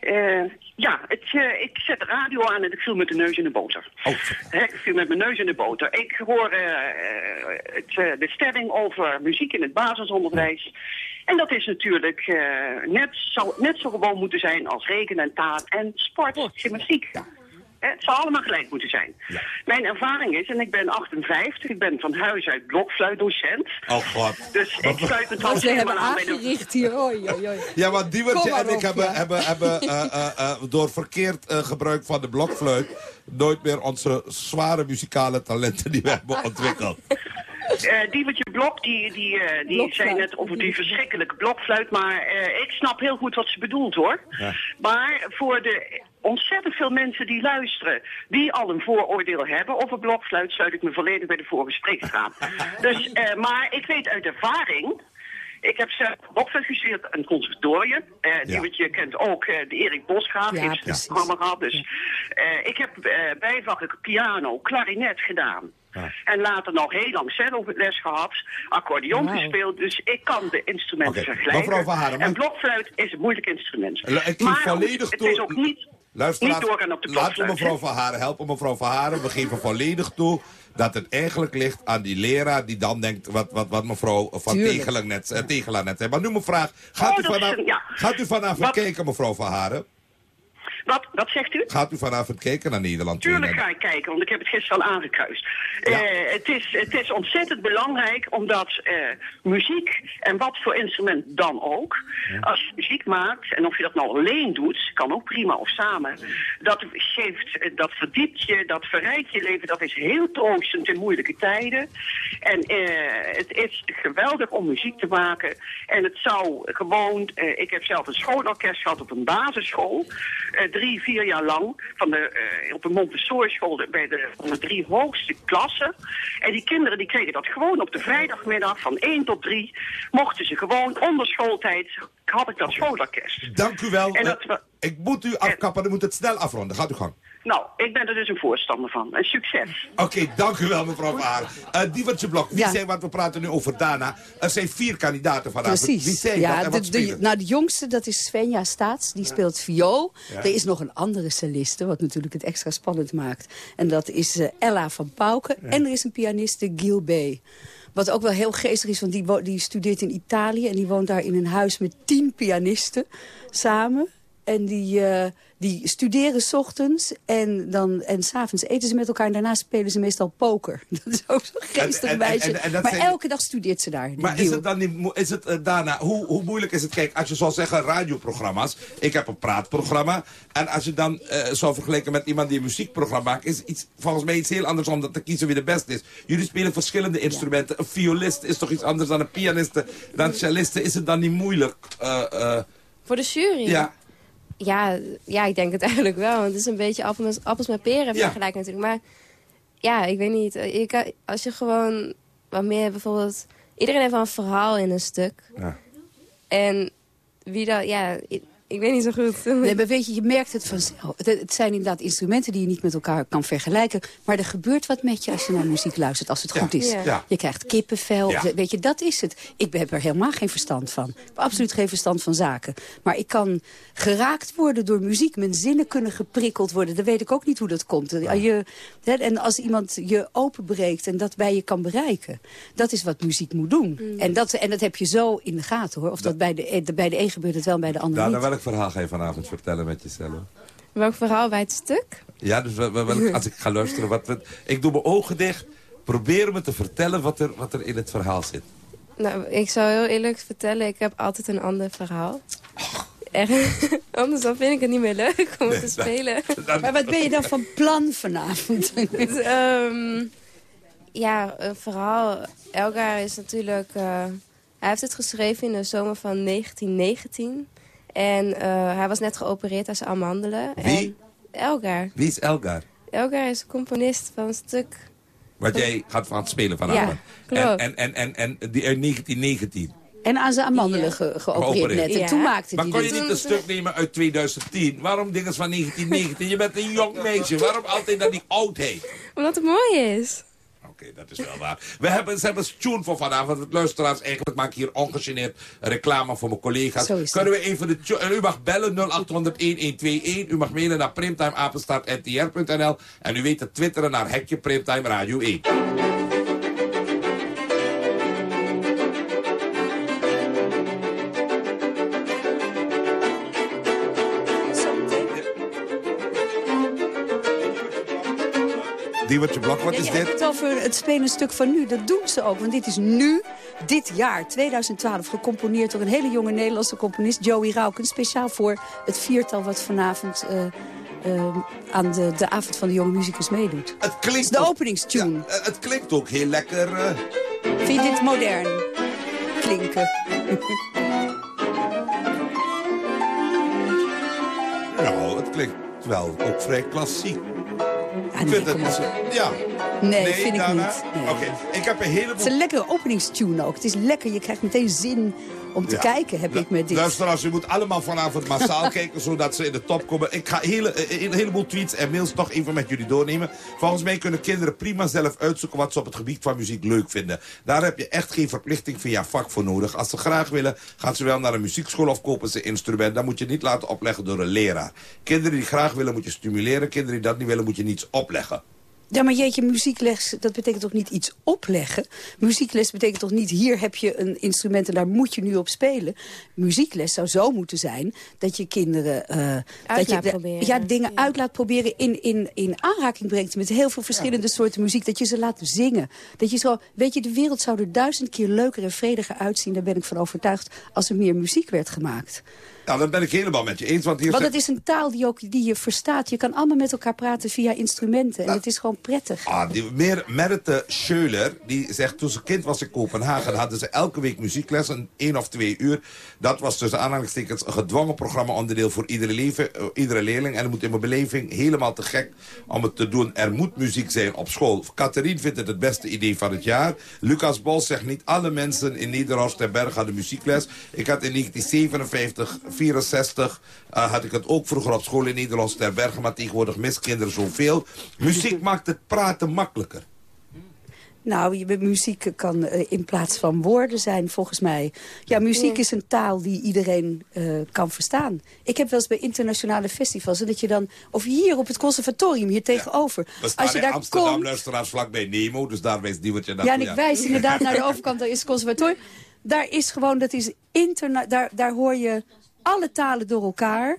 Uh, ja, het, uh, ik zet de radio aan en ik viel met de neus in de boter. Oh. He, ik viel met mijn neus in de boter. Ik hoor uh, het, de stelling over muziek in het basisonderwijs. En dat is natuurlijk net, zou net zo gewoon moeten zijn als rekenen en taal en sport, gymnastiek. Ja. Het zou allemaal gelijk moeten zijn. Ja. Mijn ervaring is, en ik ben 58, ik ben van huis uit blokfluitdocent. Oh god. Dus ik sluit het trouwens helemaal aan bij de... hier, oei, oei, oei. Ja, want Diewertje en ik hebben, ja. hebben, hebben uh, uh, uh, door verkeerd gebruik van de blokfluit... nooit meer onze zware muzikale talenten die we hebben ontwikkeld. Uh, Diewertje Blok, die, die, uh, die zei net over die verschrikkelijke blokfluit. Maar uh, ik snap heel goed wat ze bedoelt hoor. Ja. Maar voor de ontzettend veel mensen die luisteren... die al een vooroordeel hebben over blokfluit... sluit ik me volledig bij de vorige spreker aan. dus, uh, maar ik weet uit ervaring... Ik heb zelf blokfluit gestudeerd aan het conservatorium. Uh, Ja. Die wat je kent ook, uh, de Erik Bosgraaf Ja, heeft het programma gehad. Dus, uh, ik heb uh, bijvakken piano, klarinet gedaan. Ja. En later nog heel lang cello-les gehad, accordeon gespeeld. Dus ik kan de instrumenten vergelijken. mevrouw Van Haren, en blokfluit is een moeilijk instrument. Ik maar volledig het is ook niet, Luisteraars, niet doorgaan op de laten we blokfluit. mevrouw Van Haren helpen. Mevrouw Van Haren, we geven volledig toe dat het eigenlijk ligt aan die leraar die dan denkt wat, wat, wat mevrouw Van. Tegelaar net, eh, Tegelaar net zei. Maar nu mijn vraag, gaat, Oh, u, is ja. gaat u vanavond Wat- kijken mevrouw Van Haren? Wat, wat zegt u? Gaat u vanavond kijken naar Nederland? Tuurlijk ga ik kijken, want ik heb het gisteren al aangekruist. Ja. Eh, het, is, het is ontzettend belangrijk omdat eh, muziek, en wat voor instrument dan ook... als je muziek maakt, en of je dat nou alleen doet, kan ook prima of samen... dat geeft, dat verdiept je, dat verrijkt je leven, dat is heel troostend in moeilijke tijden. En eh, het is geweldig om muziek te maken. En het zou gewoon... ik heb zelf een schoolorkest gehad op een basisschool... drie, vier jaar lang van de, eh, op een Montessori school bij de, van de drie hoogste klassen. En die kinderen die kregen dat gewoon op de vrijdagmiddag van 1 tot 3. Mochten ze gewoon onder schooltijd, had ik dat schoolorkest. Dank u wel. En dat ik moet u afkappen, dan moet het snel afronden. Gaat u gang. Nou, ik ben er dus een voorstander van. En succes. Oké, dank u wel mevrouw Van Haren. Uh, Diewertje Blok, wie Ja. zijn, want we praten nu over Dana. Er zijn vier kandidaten vanavond. Precies. Wie zijn ja, dat en de, wat de, nou, de jongste, dat is Svenja Staats. Die speelt viool. Ja. Er is nog een andere celliste, wat natuurlijk het extra spannend maakt. En dat is eh, Ella van Pauken. En er is een pianiste, Gil B. Wat ook wel heel geestig is, want die, die studeert in Italië... en die woont daar in een huis met tien pianisten samen. En die, eh, die studeren 's ochtends en, dan, en s'avonds eten ze met elkaar... en daarna spelen ze meestal poker. Dat is ook zo'n geestig En- en- meisje. en- en dat maar zijn- elke dag studeert ze daar. Maar is het dan niet, is het, eh, daarna, hoe, hoe moeilijk is het? Kijk, als je zou zeggen radioprogramma's. Ik heb een praatprogramma. En als je dan eh, zou vergelijken met iemand die een muziekprogramma maakt... is iets, volgens mij iets heel anders om dat te kiezen wie de beste is. Jullie spelen verschillende instrumenten. Een violist is toch iets anders dan een pianiste, dan celliste. Is het dan niet moeilijk? eh, eh, Voor de jury? ja. Ja, ja, ik denk het eigenlijk wel. Want het is een beetje appels met, appels met peren Ja. vergelijken natuurlijk. Maar ja, ik weet niet. Je kan, als je gewoon wat meer bijvoorbeeld... Iedereen heeft wel een verhaal in een stuk. Ja. En wie dat... Ja, ik weet niet zo goed. Nee, maar weet je, je merkt het vanzelf. Het, het zijn inderdaad instrumenten die je niet met elkaar kan vergelijken. Maar er gebeurt wat met je als je naar muziek luistert, als het goed is. Ja. Je krijgt kippenvel. Ja. Weet je, dat is het. Ik heb er helemaal geen verstand van. Ik heb absoluut geen verstand van zaken. Maar ik kan geraakt worden door muziek. Mijn zinnen kunnen geprikkeld worden. Dan weet ik ook niet hoe dat komt. Je, hè, en als iemand je openbreekt en dat bij je kan bereiken. Dat is wat muziek moet doen. En, dat, en dat heb je zo in de gaten hoor. Of dat bij de, bij de een gebeurt het wel, bij de ander Nou, niet. Verhaal ga je vanavond vertellen met jezelf? Welk verhaal bij het stuk? Ja, dus wel- wel- welk- als ik ga luisteren, wat, wat, ik doe mijn ogen dicht. Probeer me te vertellen wat er, wat er in het verhaal zit. Nou, ik zou heel eerlijk vertellen, ik heb altijd een ander verhaal. Echt, anders dan vind ik het niet meer leuk om het te spelen. Maar wat ben je dan van plan vanavond? Dus, ehm, ja, een verhaal. Elgar is natuurlijk... eh, hij heeft het geschreven in de zomer van 1919. En eh, hij was net geopereerd aan zijn amandelen. Wie? En Elgar. Wie is Elgar? Elgar is componist van een stuk... Wat jij gaat van het spelen vanavond. Ja, klopt. En, en, en, en, en die uit 1919. En aan zijn amandelen ge- geopereerd net. En Ja. toen maakte Maar hij kon je dit. niet een stuk nemen uit 2010? Waarom dingen van 1919? Je bent een jong meisje. Waarom altijd naar die oudheid? Omdat het mooi is. Oké, dat is wel waar. We hebben, ze hebben een tune voor vanavond. Het luisteraars, eigenlijk maak ik hier ongegeneerd reclame voor mijn collega's. Kunnen we even de tune... en U mag bellen 0800-1121. U mag mailen naar primtimeapenstaartntr.nl. En u weet te twitteren naar Hekje Primtime Radio 1. Diewertje Blok, wat Ja, is je hebt dit? het over het spelen stuk van nu. Dat doen ze ook, want dit is nu, dit jaar, 2012... gecomponeerd door een hele jonge Nederlandse componist, Joey Rauken. Speciaal voor het viertal wat vanavond eh, eh, aan de, de avond van de jonge muzikus meedoet. Het klinkt de ook- openingstune. Ja, eh, het klinkt ook heel lekker. Vind je dit modern klinken? nou, het klinkt wel ook vrij klassiek. Ah, Ik nee, vind het, ja. Nee, vind ik niet. Nee. Oké, ik heb een Het is heleboel... een lekkere openingstune ook. Het is lekker, je krijgt meteen zin om te Ja. kijken, heb ik met dit. Luisteraars, u moet allemaal vanavond massaal kijken, zodat ze in de top komen. Ik ga hele, eh, een heleboel tweets en mails toch even met jullie doornemen. Volgens mij kunnen kinderen prima zelf uitzoeken wat ze op het gebied van muziek leuk vinden. Daar heb je echt geen verplichting via vak voor nodig. Als ze graag willen, gaan ze wel naar een muziekschool of kopen ze een instrument. Dan moet je niet laten opleggen door een leraar. Kinderen die graag willen, moet je stimuleren. Kinderen die dat niet willen, moet je niets opleggen. Ja, maar jeetje, muziekles, dat betekent toch niet iets opleggen? Muziekles betekent toch niet, hier heb je een instrument en daar moet je nu op spelen? Muziekles zou zo moeten zijn dat je kinderen... eh, dat je proberen. Ja, dingen uit laat proberen, in, in, in aanraking brengt met heel veel verschillende soorten muziek. Dat je ze laat zingen. Dat je zo, weet je, de wereld zou er duizend keer leuker en vrediger uitzien, daar ben ik van overtuigd, als er meer muziek werd gemaakt. Nou, dat ben ik helemaal met je eens. Want hier Want het is een taal die, ook, die je verstaat. Je kan allemaal met elkaar praten via instrumenten. En het is gewoon prettig. Ah, die meer, Merite Scheuler, die zegt... toen ze kind was in Kopenhagen... hadden ze elke week muziekles, een één of twee uur. Dat was tussen aanhalingstekens een gedwongen programma... onderdeel voor iedere, leven, eh, iedere leerling. En het moet in mijn beleving helemaal te gek om het te doen. Er moet muziek zijn op school. Catherine vindt het het beste idee van het jaar. Lucas Bos zegt niet alle mensen in Nederhorst en Berg hadden muziekles. Ik had in 1957, 64... eh, had ik het ook vroeger op school in Nederhorst ter Bergen... maar tegenwoordig mis kinderen zoveel. Muziek maakt het praten makkelijker. Nou, je, muziek kan eh, in plaats van woorden zijn, volgens mij. Ja, muziek is een taal die iedereen eh, kan verstaan. Ik heb wel eens bij internationale festivals... en dat je dan, of hier op het conservatorium, hier tegenover... We staan als je in daar Amsterdam, komt, luisteraars vlakbij Nemo, dus daar wijst Diewertje naar. Ja, en ik wijs inderdaad naar de overkant, daar is het conservatorium. Daar is gewoon, dat is interna daar, daar hoor je alle talen door elkaar.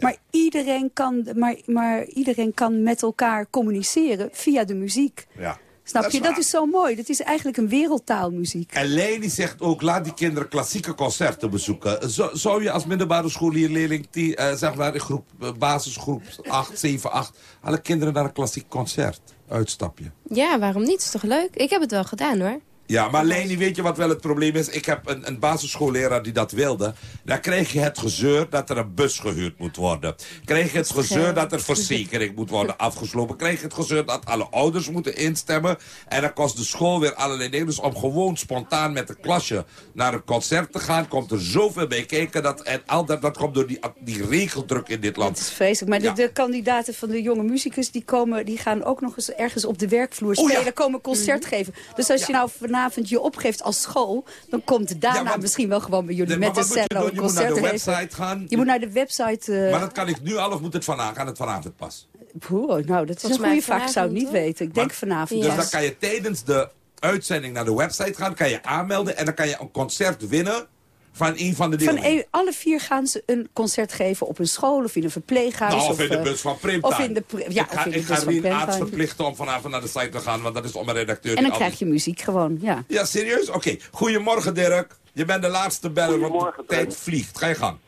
Maar, iedereen kan, maar, maar iedereen kan met elkaar communiceren via de muziek. Ja. Snap Dat je? is Dat is zo mooi. Dat is eigenlijk een wereldtaalmuziek. En Leini zegt ook, laat die kinderen klassieke concerten bezoeken. Zo, zou je als middelbare schoolleerling, die, eh, zeg maar in groep, eh, basisgroep 8, 7, 8... alle kinderen naar een klassiek concert uitstapje? Ja, waarom niet? Is toch leuk? Ik heb het wel gedaan hoor. Ja, maar Leni, weet je wat wel het probleem is? Ik heb een, een basisschoolleraar die dat wilde. Dan krijg je het gezeur dat er een bus gehuurd moet worden. Krijg je het gezeur dat er verzekering moet worden afgesloten. Krijg je het gezeur dat alle ouders moeten instemmen. En dan kost de school weer allerlei dingen. Dus om gewoon spontaan met de klasje naar een concert te gaan... komt er zoveel bij kijken. Dat, en al dat, dat komt door die, die regeldruk in dit land. Dat is vreselijk. Maar de, de, kandidaten van de jonge muzikus... Die, komen, die gaan ook nog eens ergens op de werkvloer spelen. Oh, ja. komen concert mhm. geven. Dus als je nou vanavond je opgeeft als school... dan komt daarna misschien wel gewoon bij jullie met de cello Je moet naar de website gaan. Je moet naar de website... Uh... Maar dat kan ik nu al of moet het vanavond, gaan het vanavond pas? Poeh, nou, dat is een goede vraag. Ik zou het niet weten. Ik denk vanavond. Dus dan kan je tijdens de uitzending naar de website gaan. kan je aanmelden en dan kan je een concert winnen van een van de deelnemers? Van alle vier gaan ze een concert geven op een school of in een verpleeghuis. Nou, of, in de eh, bus van Primtime. Of in de, ja, ik ga, ik ga Rien Aarts verplichten om vanavond naar de site te gaan, want dat is om een redacteur. En dan krijg je muziek gewoon, ja. Ja, serieus? Oké. Goedemorgen Dirk. Je bent de laatste beller, want de tijd vliegt. Ga je gang.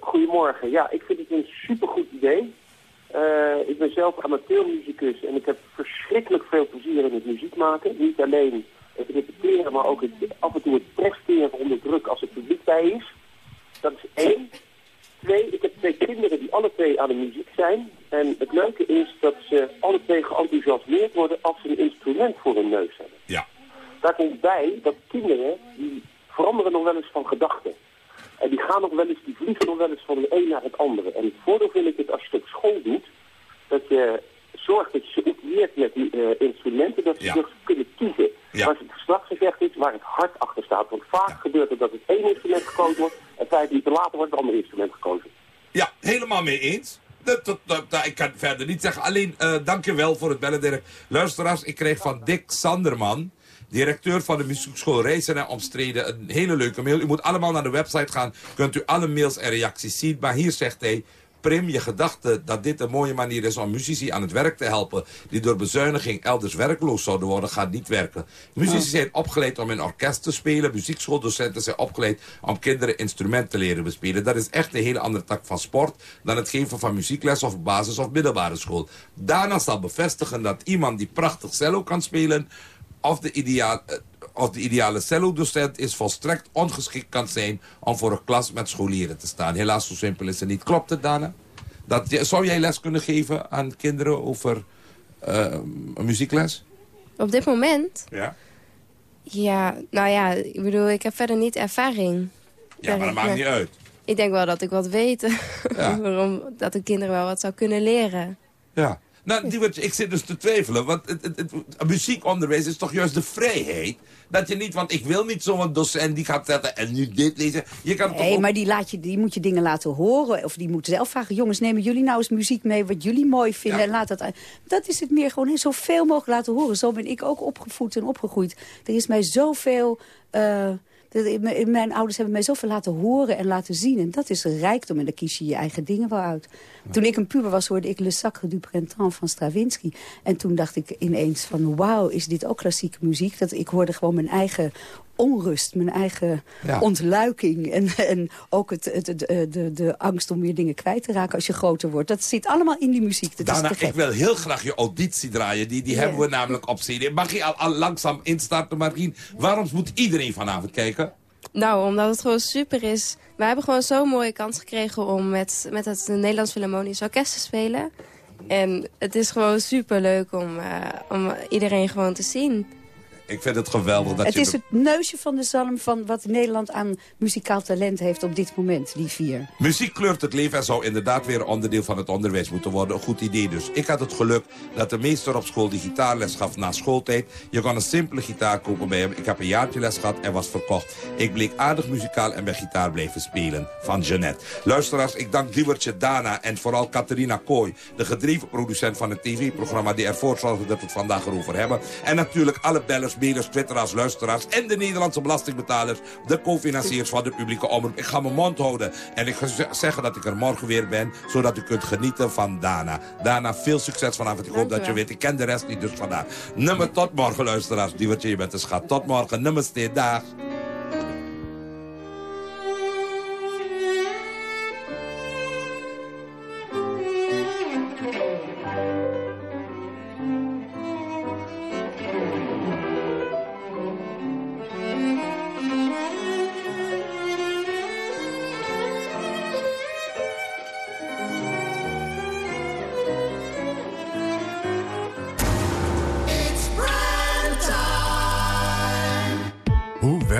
Goedemorgen. Ja, ik vind het een supergoed idee. Uh, ik ben zelf amateurmuzikus en ik heb verschrikkelijk veel plezier in het muziek maken. Niet alleen het repeteren, maar ook het, af en toe het presteren onder druk als het publiek bij is. Dat is één. Twee, ik heb twee kinderen die alle twee aan de muziek zijn. En het leuke is dat ze alle twee geenthousiasmeerd worden als ze een instrument voor hun neus hebben. Ja. Daar komt bij dat kinderen, die veranderen nog wel eens van gedachten. En die gaan nog wel eens, die vliegen nog wel eens van de een naar het andere. En het voordeel vind ik het als je het op school doet, dat je zorgt dat je ze outilleert met die uh, instrumenten, dat ze ja. dus kunnen kiezen. Ja. Waar het geslachtsgevecht is, waar het hart achter staat. Want vaak gebeurt het dat het één instrument gekozen wordt en vijf minuten later wordt het andere instrument gekozen. Ja, helemaal mee eens. Dat, dat, dat, ik kan verder niet zeggen. Alleen, uh, dank je wel voor het bellen, Dirk. Luisteraars, ik kreeg van Dick Sanderman directeur van de muziekschool Reizen en Omstreden, een hele leuke mail. U moet allemaal naar de website gaan, kunt u alle mails en reacties zien. Maar hier zegt hij, Prim, je gedachte dat dit een mooie manier is om muzici aan het werk te helpen... die door bezuiniging elders werkloos zouden worden, gaat niet werken. Muzici zijn opgeleid om in orkest te spelen. Muziekschooldocenten zijn opgeleid om kinderen instrumenten te leren bespelen. Dat is echt een hele andere tak van sport... dan het geven van muziekles of basis- of middelbare school. Daarna zal bevestigen dat iemand die prachtig cello kan spelen... of de ideaal of de ideale cellodocent is volstrekt ongeschikt kan zijn om voor een klas met scholieren te staan. Helaas, zo simpel is het niet. Klopt het, Dana? Dat, zou jij les kunnen geven aan kinderen over uh, een muziekles? Op dit moment? Ja. Ja, nou ja, ik bedoel, ik heb verder niet ervaring. Ja, maar dat maakt niet uit. Ik denk wel dat ik wat weet. Ja. Waarom dat de kinderen wel wat zou kunnen leren. Ja. Nou, die, ik zit dus te twijfelen. Want het, het, het, muziekonderwijs is toch juist de vrijheid. Dat je niet, want ik wil niet zo'n docent die gaat zetten en nu dit lezen. Je kan nee, maar die, laat je, die moet je dingen laten horen. Of die moeten zelf vragen. Jongens, nemen jullie nou eens muziek mee wat jullie mooi vinden. En laat dat, dat is het meer gewoon zoveel mogelijk laten horen. Zo ben ik ook opgevoed en opgegroeid. Er is mij zoveel... Uh, mijn ouders hebben mij zoveel laten horen en laten zien. En dat is rijkdom. En daar kies je je eigen dingen wel uit. Toen ik een puber was, hoorde ik Le Sacre du Printemps van Stravinsky. En toen dacht ik ineens van, wauw, is dit ook klassieke muziek? Dat ik hoorde gewoon mijn eigen onrust, mijn eigen ontluiking. En, en ook het, het, de, de, de angst om weer dingen kwijt te raken als je groter wordt. Dat zit allemaal in die muziek. Dat Daarna, ik wil heel graag je auditie draaien. Die, die hebben we namelijk op CD. Mag je al, al langzaam instarten, Marien? Waarom moet iedereen vanavond kijken? Nou, omdat het gewoon super is. We hebben gewoon zo'n mooie kans gekregen om met, met het Nederlands Philharmonisch Orkest te spelen. En het is gewoon super leuk om, uh, om iedereen gewoon te zien. Ik vind het geweldig dat het je... Het is het neusje van de zalm van wat Nederland aan muzikaal talent heeft op dit moment, die vier. Muziek kleurt het leven en zou inderdaad weer onderdeel van het onderwijs moeten worden. Een goed idee dus. Ik had het geluk dat de meester op school die gitaarles gaf na schooltijd. Je kon een simpele gitaar kopen bij hem. Ik heb een jaartje les gehad en was verkocht. Ik bleek aardig muzikaal en bij gitaar blijven spelen. Van Jeannette. Luisteraars, ik dank Diewertje Dana en vooral Catharina Kooi. De gedreven producent van het tv-programma die ervoor zorgde dat we het vandaag erover hebben. En natuurlijk alle bellers spelers, twitteraars, luisteraars... en de Nederlandse belastingbetalers, de cofinanciers van de publieke omroep. Ik ga mijn mond houden en ik ga zeggen dat ik er morgen weer ben... zodat u kunt genieten van Dana. Dana, veel succes vanavond. Ik hoop dat je weet. Ik ken de rest niet, dus vandaag. Nummer tot morgen, luisteraars. Die wat je bent de schat. Tot morgen. Nummer dag.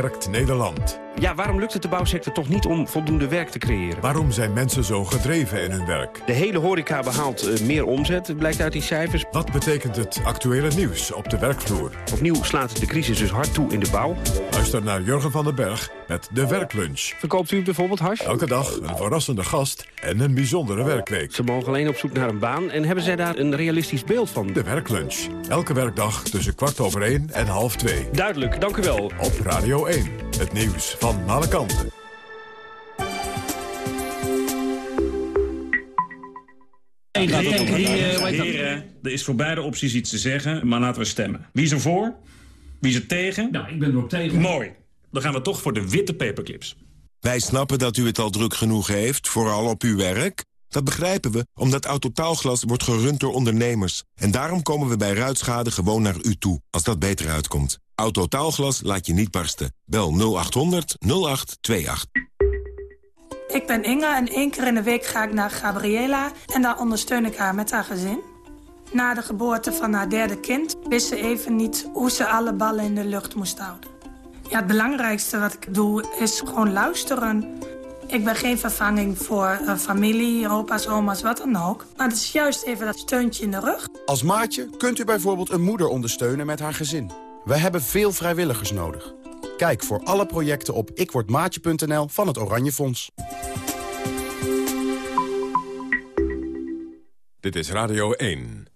Werkt Nederland? Ja, waarom lukt het de bouwsector toch niet om voldoende werk te creëren? Waarom zijn mensen zo gedreven in hun werk? De hele horeca behaalt uh, meer omzet, blijkt uit die cijfers. Wat betekent het actuele nieuws op de werkvloer? Opnieuw slaat de crisis dus hard toe in de bouw. Luister naar Jurgen van den Berg met de werklunch. Verkoopt u bijvoorbeeld hars? Elke dag een verrassende gast en een bijzondere werkweek. Ze mogen alleen op zoek naar een baan en hebben zij daar een realistisch beeld van? De werklunch. Elke werkdag tussen kwart over één en half twee. Duidelijk, dank u wel. Op Radio 1. Het nieuws van alle kanten. Heren, er is voor beide opties iets te zeggen, maar laten we stemmen. Wie is er voor? Wie is er tegen? Nou, ik ben er ook tegen. Mooi. Dan gaan we toch voor de witte paperclips. Wij snappen dat u het al druk genoeg heeft, vooral op uw werk. Dat begrijpen we, omdat Autotaalglas wordt gerund door ondernemers. En daarom komen we bij ruitschade gewoon naar u toe, als dat beter uitkomt. Autotaalglas laat je niet barsten. Bel 0800 0828. Ik ben Inge en één keer in de week ga ik naar Gabriela... en daar ondersteun ik haar met haar gezin. Na de geboorte van haar derde kind wist ze even niet... hoe ze alle ballen in de lucht moest houden. Ja, het belangrijkste wat ik doe is gewoon luisteren. Ik ben geen vervanging voor uh, familie, opa's, oma's, wat dan ook. Maar het is juist even dat steuntje in de rug. Als maatje kunt u bijvoorbeeld een moeder ondersteunen met haar gezin. We hebben veel vrijwilligers nodig. Kijk voor alle projecten op ikwordmaatje.nl van het Oranje Fonds. Dit is Radio 1.